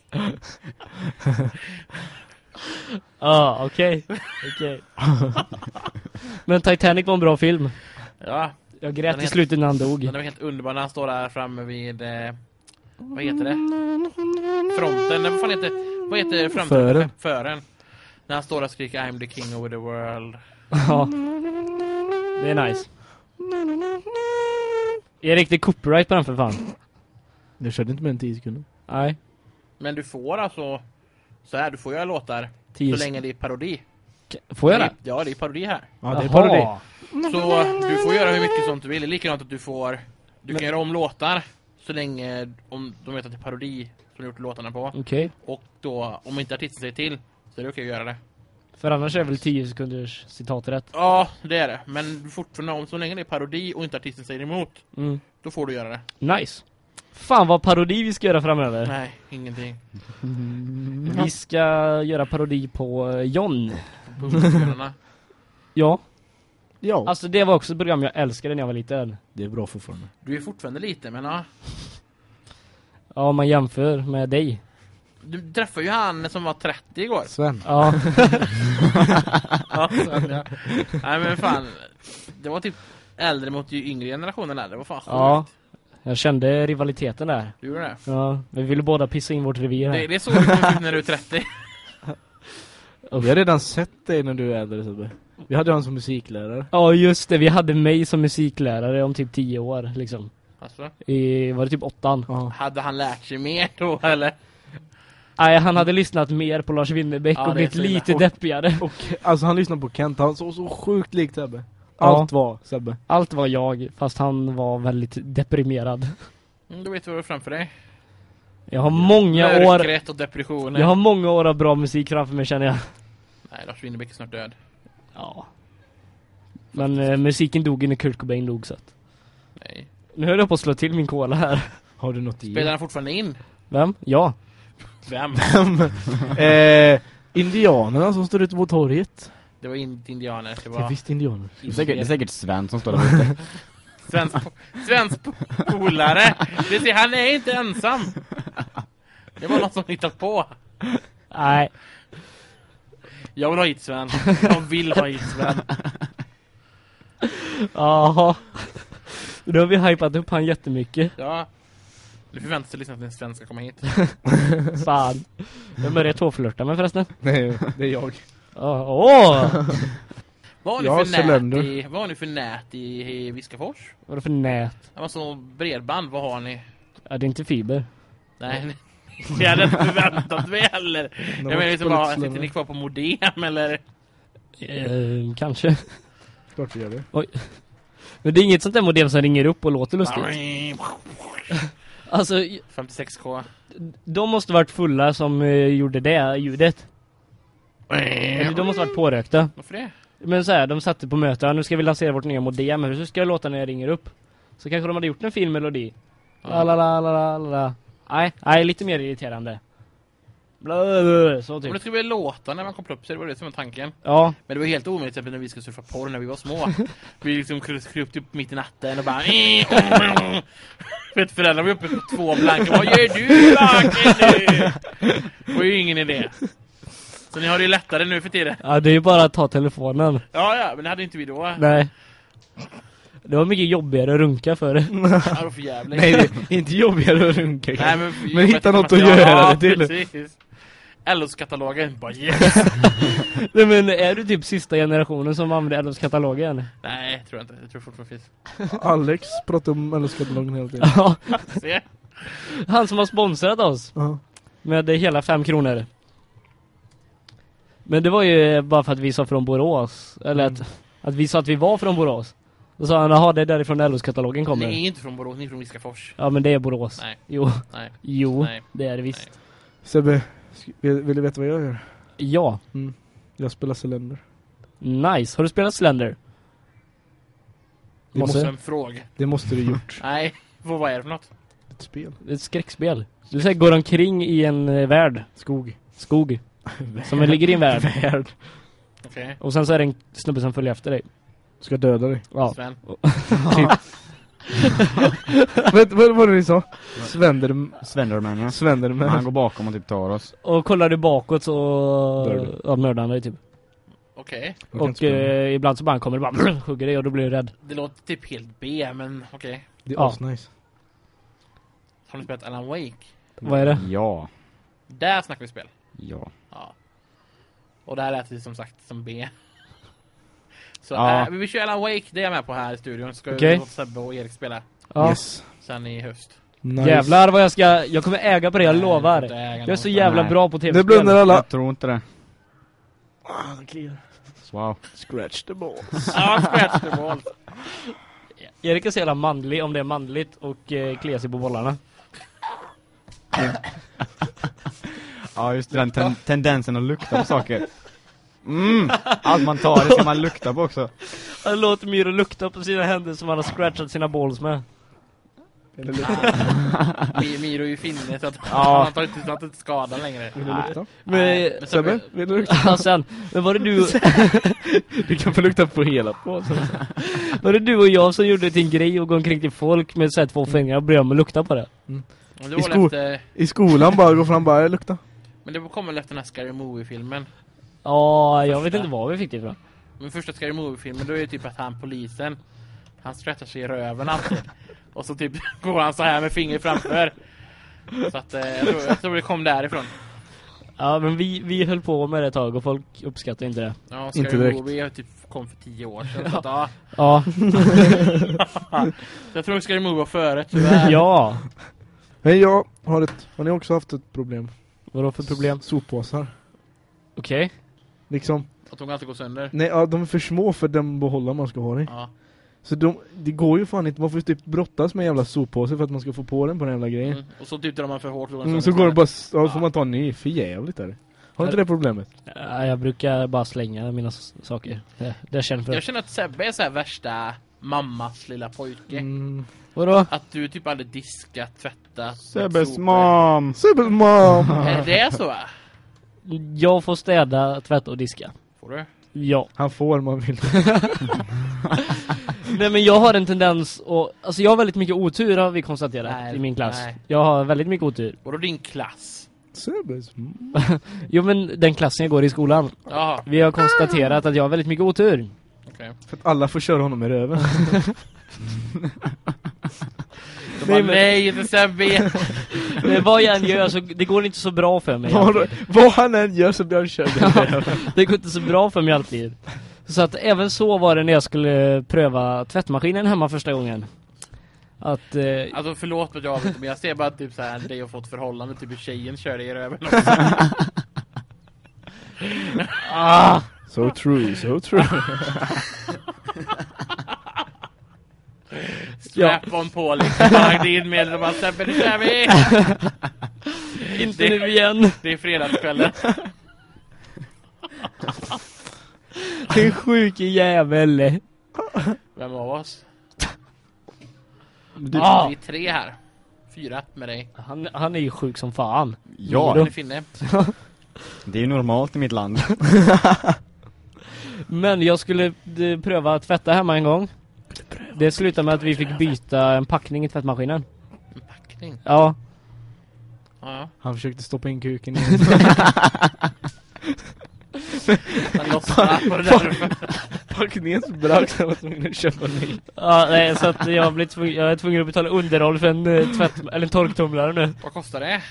Ja, okej. Okej. Men Titanic var en bra film. Ja, Jag grät i helt- slutet när han dog. den är helt underbar när han står där framme vid, eh, vad heter det? Fronten, vad fan heter, vad heter fronten? Fören. Fören. När han står där och skriker I'm the king over the world. Ja. Det är nice. Erik, det är copyright på den för fan. Jag körde inte mer än 10 sekunder Nej. Men du får alltså, så här, du får göra låtar Tio så länge det är parodi. Får jag det? Ja, det är parodi här. Ja, det är parodi Så du får göra hur mycket sånt du vill. Det är likadant att du får Du kan göra om låtar Så länge om de vet att det är parodi Som du gjort låtarna på Okej. Och då om inte artisten säger till Så är det okej att göra det För annars är väl 10 sekunders citat rätt. Ja det är det Men du fortfarande om så länge det är parodi och inte artisten säger emot Mm. Då får du göra det Nice. Fan vad parodi vi ska göra framöver. Nej ingenting Vi ska göra parodi på eh, John. Punktspelarna Ja. Ja, Alltså det var också ett program jag älskade när jag var liten. det är bra fortfarande Du är fortfarande lite men ja Ja, om man jämför med dig. Du träffade ju han som var 30 igår Sven Ja. Ja, så, ja. Nej men fan Det var typ äldre mot ju yngre generationen där Det var fan sjukt ja. Jag kände rivaliteten där. Du gjorde det Ja, vi ville båda pissa in vårt revir Det, här. det är så det kommer ut när du är 30 Vi har redan sett dig när du är äldre Sebbe Vi hade han som musiklärare Ja, just det. Vi hade mig som musiklärare om typ 10 år, liksom. alltså, I, var det typ åttan? Ja Hade han lärt sig mer då eller? Nej, han hade lyssnat mer på Lars Winnerbäck Ja, och blivit lite Och- deppigare. Och alltså han lyssnade på Kent, han såg så sjukt likt Sebbe Ja. Allt var Sebbe Allt var jag, fast han var väldigt deprimerad. Mm, då vet du vad du framför dig Jag har många år... Och depressionen Jag har många år av bra musik framför mig känner jag. Nej, Lars Winnerbäck är snart död Ja. Men eh, musiken dog när Kurt Cobain dog så att. Nej Nu höll jag på att slå till min cola här. Har du något i? Spelar han fortfarande in? Vem? Ja. Vem? eh, indianerna som står ute på torget Det var inte indianer, det Det är var visst indianer Det är säkert, det är säkert Sven som står där ute. svensk, svensk polare Det ser, han är inte ensam Det var något som hittat på Nej. Jag vill ha hit Sven. Jag vill ha hit Sven. Jaha. Då har vi hypat upp han jättemycket. Ja. Nu förväntar sig liksom att en Sven ska komma hit. Fan. Vem är det tvåflörta med förresten? Nej, det är jag. Ja, Åh! Vad har ni Jag har för nät cylinder. i, vad har ni för nät i, i Viskafors? Vad är det för nät? Alltså bredband, vad har ni? Ja, det är inte fiber. Nej, jag hade inte förväntat mig heller. Jag menar liksom bara, sitter ni kvar på modem eller? Eh, kanske. Klart vi gör det. Men det är inget sånt där modem som ringer upp och låter lustigt. Alltså, 56k. de måste varit fulla som eh, gjorde det ljudet. Eller de måste varit pårökta. Varför det? Men så här, de satte på möten, nu ska vi lansera vårt nya modem, hur ska jag låta när jag ringer upp? Så kanske de hade gjort en fin melodi. La la la la la la. Nej, nej, lite mer irriterande. Bla, bla, bla, så Men det typ. skulle väl låta när man kopplar upp sig, det var det som var tanken. Ja, Men det var helt omöjligt exempel när vi skulle surfa porr när vi var små. vi liksom kröp upp mitt i natten och bara... Vet föräldrar var uppe på två blanka. Vad gör du vaken nu? Det var ju ingen idé. Så ni har det ju lättare nu för tiden. ja det är ju bara att ta telefonen. Ja, ja, men det hade inte vi då. Nej. Det var mycket jobbigare att runka för det. Ja, för jävligt. Nej, det är inte jobbigare att runka. Nej, men, Men hitta något att Ja, göra det till. precis. LOs-katalogen, bara yes. Nej men är du typ sista generationen som använder Ellos katalogen? Nej, tror jag inte. Jag tror fortfarande finns. Alex pratar om LS-katalogen hela tiden. Ja. Se. Han som har sponsrat oss. Ja. Med hela fem kronor. Men det var ju bara för att vi sa från Borås. Eller Mm. att, att vi sa att vi var från Borås. Då sa han, jaha det är därifrån LOs-katalogen kommer. är inte från Borås, ni är från Viskafors. Ja men det är Borås. Nej. Jo, Nej. jo Nej. det är det visst. Sebbe, vill, vill du veta vad jag gör? Ja, Jag spelar Cylinder. nice. Har du spelat Slender? Det Måste. Måste en fråga. Det måste du gjort. Nej, vad vad är det för något? Ett spel. Ett skräckspel. Du säger går omkring i en eh, värld. Skog. Skog. Som ligger i en värld. Värld. Okej, Och sen så är det en snubbe som följer efter dig. Ska döda dig. Ja. Sven. Vet vad var det ni sa? Svender... Svenderman ja. Svenderman. Han går bakom och typ tar oss. Och kollar du bakåt så Dör du. ja, mördar han dig typ. Okej. Kan Och eh, ibland så bara han kommer och bara hugger dig och då blir du rädd. Det låter typ helt B, men okej. Det är ja. asnice. Har ni spelat Alan Wake? Vad är det? Ja. Där snackar vi spel. Ja. Ja. Och det här lät det som sagt som B. Så Ja. äh, vi kör Alan Wake, det är jag med på här i studion. Ska okay. Sebbe och Erik spela Ja. Yes. sen i höst. Nice. Jävlar vad jag ska, jag kommer äga på det, jag Nej, lovar. Jag är så jävla Nej. bra på Det tv-spel. blundar alla. Jag tror inte det. Ah, det kliar. Wow. Scratch the ball. Ja, scratch the ball. Erik är så jävla manlig om det är manligt och eh, kliar sig på bollarna. Ja just det, den ten tendensen att lukta på saker. Mm. Allt man tar det ska man lukta på också. Han låter Miro lukta på sina händer som han har scratchat sina balls med. Eller lukta. Mi- Miro är ju finne så att Ja. han tar inte, tar inte skadan längre. Vill du lukta? Men, Nej, men Sebbe, vill du lukta? ja, sen, men var det du, Du kan få lukta på hela påsen. var det du och jag som gjorde det till en grej och gå omkring till folk med så här två fingrar och börja med att lukta på det? det I sko- efter, I skolan bara gå fram bara, lukta. men det kom väl efter den här Scary Movie-filmen. Ja, jag vet inte var vi fick det ifrån. Men första Scary Movie-filmen, då är det typ att han polisen, han stretchar sig i röven alltid. Och så typ går han så här med fingret framför. Så att eh, jag, tror, jag tror det kom därifrån. Ja, men vi, vi höll på med det ett tag och folk uppskattar inte det. Ja, Inte Scary direkt. Movie typ kom för tio år sedan. Så att, ja. Ja, Så jag tror Scary Movie var före tyvärr. ja. Men jag har ett, har ni också haft ett problem? Vadå för problem? Soppåsar. Okej. Liksom, Att de alltid går sönder. nej ja, de är för små för den behållaren man ska ha i. Ja. Så de, det går ju fan inte, man får ju typ brottas med en jävla soppåse för att man ska få på den på den jävla grejen. Mm. Och så typ drar man för hårt. den Mm, så går det bara, s- ja, får man ta en ny, för jävligt är det. Har inte det problemet? Ja, jag brukar bara slänga mina saker. Det, det jag känner för. Jag känner att Sebbe är så här värsta mammas lilla pojke. Mm. Vadå? Att du typ aldrig diskat, tvättat. Sebbes mom. Super mom! Är det så? Jag får städa, tvätta och diska. Får du? Ja. Han får man vill. Nej men jag har en tendens och alltså jag har väldigt mycket otur har vi konstaterat Nej, i min klass. nej. Jag har väldigt mycket otur. Och då din klass? Jo men den klassen jag går i skolan. Jaha, Vi har konstaterat att jag har väldigt mycket otur. okej. För att alla får köra honom i röven. De bara, nej, inte Sebbe! Men vad jag än gör så det går inte så bra för mig. vad, alltid. vad han än gör så blir han körd. Det går inte så bra för mig alltid. Så att även så var det när jag skulle pröva tvättmaskinen hemma första gången. Att eh, Alltså förlåt att jag avbryter, men jag ser bara typ såhär dig och fått förhållande, typ hur tjejen kör dig i röven också. ah, So true, so true. Strap on på liksom, bara din med och bara Sebbe nu kör vi! inte nu igen. Det är fredagskvällen. Din sjuke jävel. Vem av oss? Ah. Vi är tre här. Fyra med dig. Han, han är ju sjuk som fan. Ja, Den är finne. det är ju normalt i mitt land. Men jag skulle eh, pröva att tvätta hemma en gång. Det slutade med att vi fick byta en packning i tvättmaskinen. En packning. Ja, Ja, Han försökte stoppa in kuken i den lossnar på det där. packningen så så jag var tvungen att köpa en ny. ja nej, så att jag, blir tvungen, jag är tvungen att betala underhåll för en eh, tvätt, eller en torktumlare nu. Vad kostar det?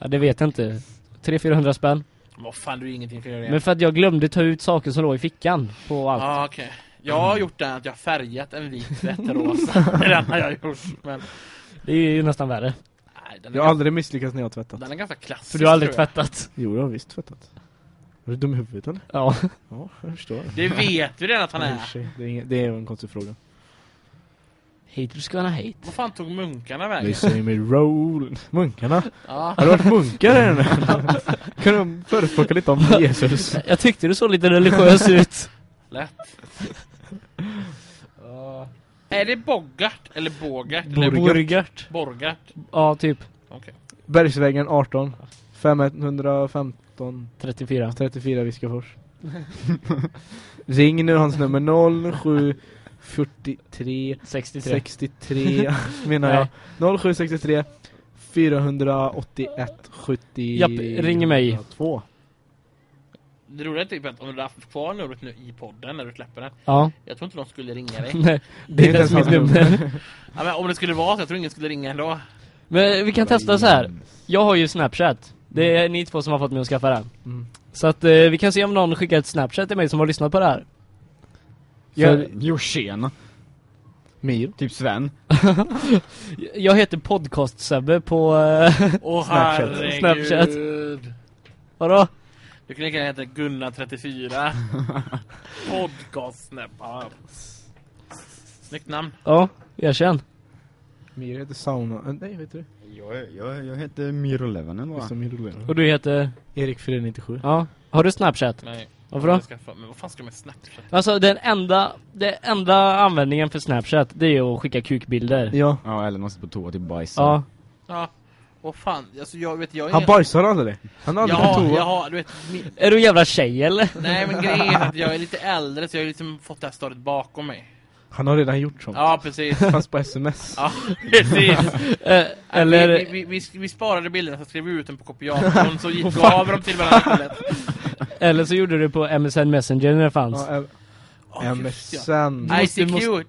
Ja, det vet jag inte. 300-400 spänn. Vad fan, du är ingenting för det. Men för att jag glömde ta ut saker som låg i fickan på allt. Ja, okej. Jag har gjort den att jag har färgat en vit tvätt rosa. Det är den har jag gjort. Men Det är ju nästan värre. nej, Jag har aldrig misslyckats när jag har tvättat. den är ganska klassisk. För du har aldrig tvättat. Jo, jag har visst tvättat. Är du dum i huvudet eller? Ja. Ja, jag förstår. Det vet vi redan att han är. Det är, det en konstig fråga. Haters gonna hate. Vad fan tog munkarna They vägen? say me roll. Munkarna? Ja. Har du varit munkar än? kan du förespråka lite om Jesus? Jag tyckte du såg lite religiös ut. Lätt. Är det Boggart eller Bogart? Eller Borgart. Borgart. Ja, typ. Okej. Bergsvägen 18. 515 34. 34 Viskafors. Ring nu hans nummer 07 43 63. 63 menar jag. 0763 481 70 Japp, ring mig. 2. Det roliga är typ att om du hade haft kvar numret nu i podden när du släpper den. Ja. Jag tror inte de skulle ringa dig. Nej, det är inte ens mitt nummer. Ja, men om det skulle vara så, jag tror ingen skulle ringa ändå. Men vi kan testa så här. Jag har ju Snapchat. Det är ni två som har fått mig att skaffa den. Mm. Så att eh, vi kan se om någon skickar ett Snapchat till mig som har lyssnat på det här. Jag, Jo, tjena. Miro. Typ Sven. jag heter Podcast-Sebbe på... Eh, Åh Snapchat. herregud. Snapchat. vadå? Du kan lika gärna heta Gunnar34. Podcast snap. Ja. Snyggt namn. Ja, erkänn. Miro heter Sauna. äh, Nej, vet du? Jag, jag, jag heter Miro Levanen Just va? det, Miro Lena. Och du heter... Erik 497. Ja. Har du Snapchat? Nej. Varför då? Jag ska få- Men vad fan ska jag med Snapchat? Alltså den enda, det enda användningen för Snapchat det är att skicka kukbilder. Ja. Ja, eller måste på toa till bajsa. Ja. Ja. Vad fan, alltså jag vet, jag är... Han bajsar aldrig. Han har jag aldrig toa. jag har, du vet, min, Är du jävla tjej eller? nej men grejen är att jag är lite äldre så jag har liksom fått det här stadiet bakom mig. Han har redan gjort sånt. Ja, precis. Fast på sms. Ja, precis. Eh, eller... Vi, vi, vi, vi, sparade bilderna så skrev vi ut den på kopiatorn så gick, gav vi dem till varandra. Eller så gjorde du det på MSN Messenger när det fanns. Ja, ja. MSN. måste- ICQ! måste-!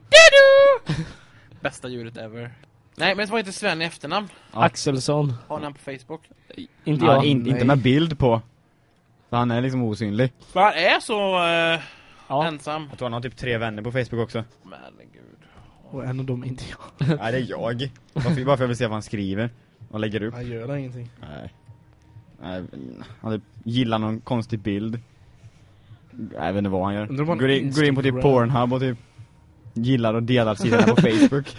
Bästa djuret ever. Nej, men vad heter Sven i efternamn? Axelsson. Har han på Facebook? Inte Ja, jag. in, inte Nej. med bild på. För han är liksom osynlig. För han är så eh, Ja. ensam. Jag tror han har typ tre vänner på Facebook också. Men herregud. Och en av dem är inte jag. Nej, det är jag. Varför, bara för att jag vill se vad han skriver. Och lägger upp. Han gör ingenting. Nej. Nej, han typ gillar någon konstig bild. Jag vet inte vad han gör. Går in, går in på typ. Pornhub och typ gillar och delar sidorna på Facebook.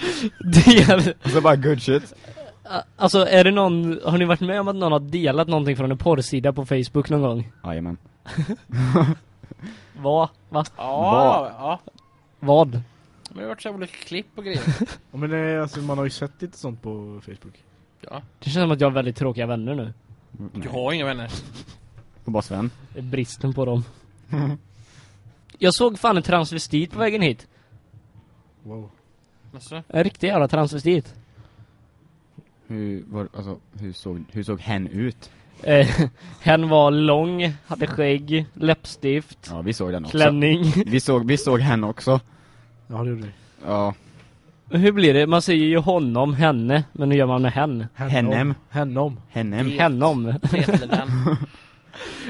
Del. Och så bara good shit. Alltså är det någon, har ni varit med om att någon har delat någonting från en porrsida på Facebook någon gång? Jajamän. Vad? Va? Ja, ja. Vad? Men det har varit så olika klipp och grejer. Ja, men det är, alltså, man har ju sett lite sånt på Facebook. Ja. Det känns som att jag har väldigt tråkiga vänner nu. Du har inga vänner. Och bara Sven. Det är bristen på dem. Jag såg fan en transvestit på vägen hit. Wow. Alltså, En riktig jävla transvestit. Hur, var, alltså, hur, såg, hur såg hen ut? Eh, hen var lång, hade skägg, läppstift, Ja, vi såg den också. klänning. Vi såg, vi såg henne också. Ja, det gjorde vi. Ja. Hur blir det? Man säger ju honom, henne, men hur gör man med hen? Hennem. Hennom. Hennem. Det- Hennom. Det eller den.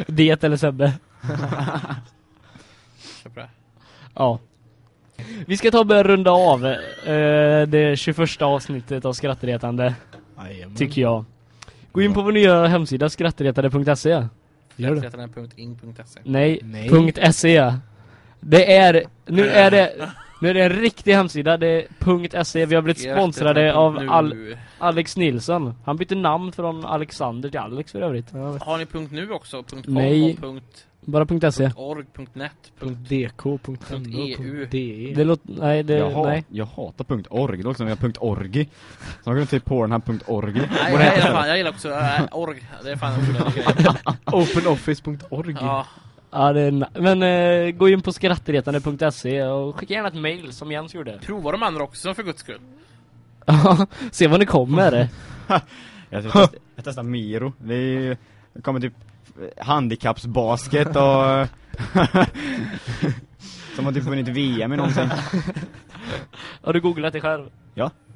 Det eller Sebbe. Det. Ja. Vi ska ta och börja runda av eh, det 21 avsnittet av Skrattretande, Jajamän. tycker jag. Gå in på vår nya hemsida skrattretande.se. Skrattretande.in.se Nej, Nej. .se. Det är, nu är det, nu är det en riktig hemsida, det är .se. Vi har blivit sponsrade av Al Alex Nilsson. Han bytte namn från Alexander till Alex för övrigt. Har ni punkt .nu också? Punkt .com Nej. och punkt Bara .se. .org, punkt .net, punkt .dk, .no, EU. .de. Det låter, nej det, jag, nej. jag hatar .org, det låter som jag .org. Så man kunde typ på den här .org. Nej, jag, gillar fan, jag gillar också äh, org. Det är fan en. Openoffice.org. Ja, Ja, det är, men eh, gå in på skrattretande.se och skicka gärna ett mail som Jens gjorde. prova de andra också för guds skull. Ja, se vad ni kommer. Jag testar, jag testar Miro. Det, är, kommer typ handikappsbasket och... som har typ vunnit VM i någonting. Har du googlat det själv?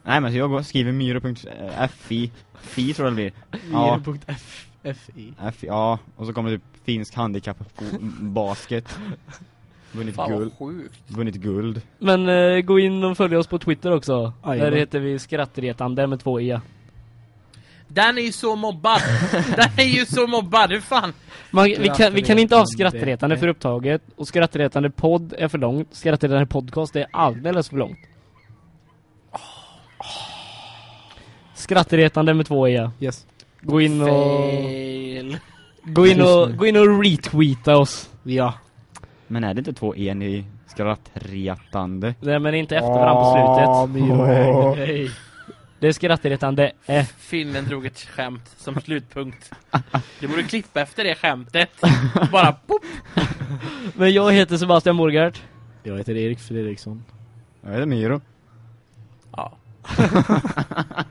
Nej men så jag skriver Miro.fi Fi tror jag det blir. Ja. Mir.fi. F, ja, och så kommer typ finsk handikappbasket. Vunnit Fan guld. Vunnit guld. Men eh, gå in och följ oss på Twitter också. Jajamän. Där heter vi skrattretande med två e. Den är ju så mobbad. Den är ju så mobbad. Hur fan? Man, vi, kan, vi kan inte ha Skrattretande. för upptaget och skrattretande podd är för långt. Skrattretande podcast är alldeles för långt. Skrattretande med två e. Yes. Gå in och Fail. gå in och gå in och retweeta oss. Ja. Men är det inte två en i skrattretande? Nej men inte efter varandra på slutet. Dig. Det är skrattretande eh. Finnen drog ett skämt som slutpunkt. Du borde klippa efter det skämtet. Bara pop. Men jag heter Sebastian Morgart. Jag heter Erik Fredriksson. Jag heter Miro. Ja.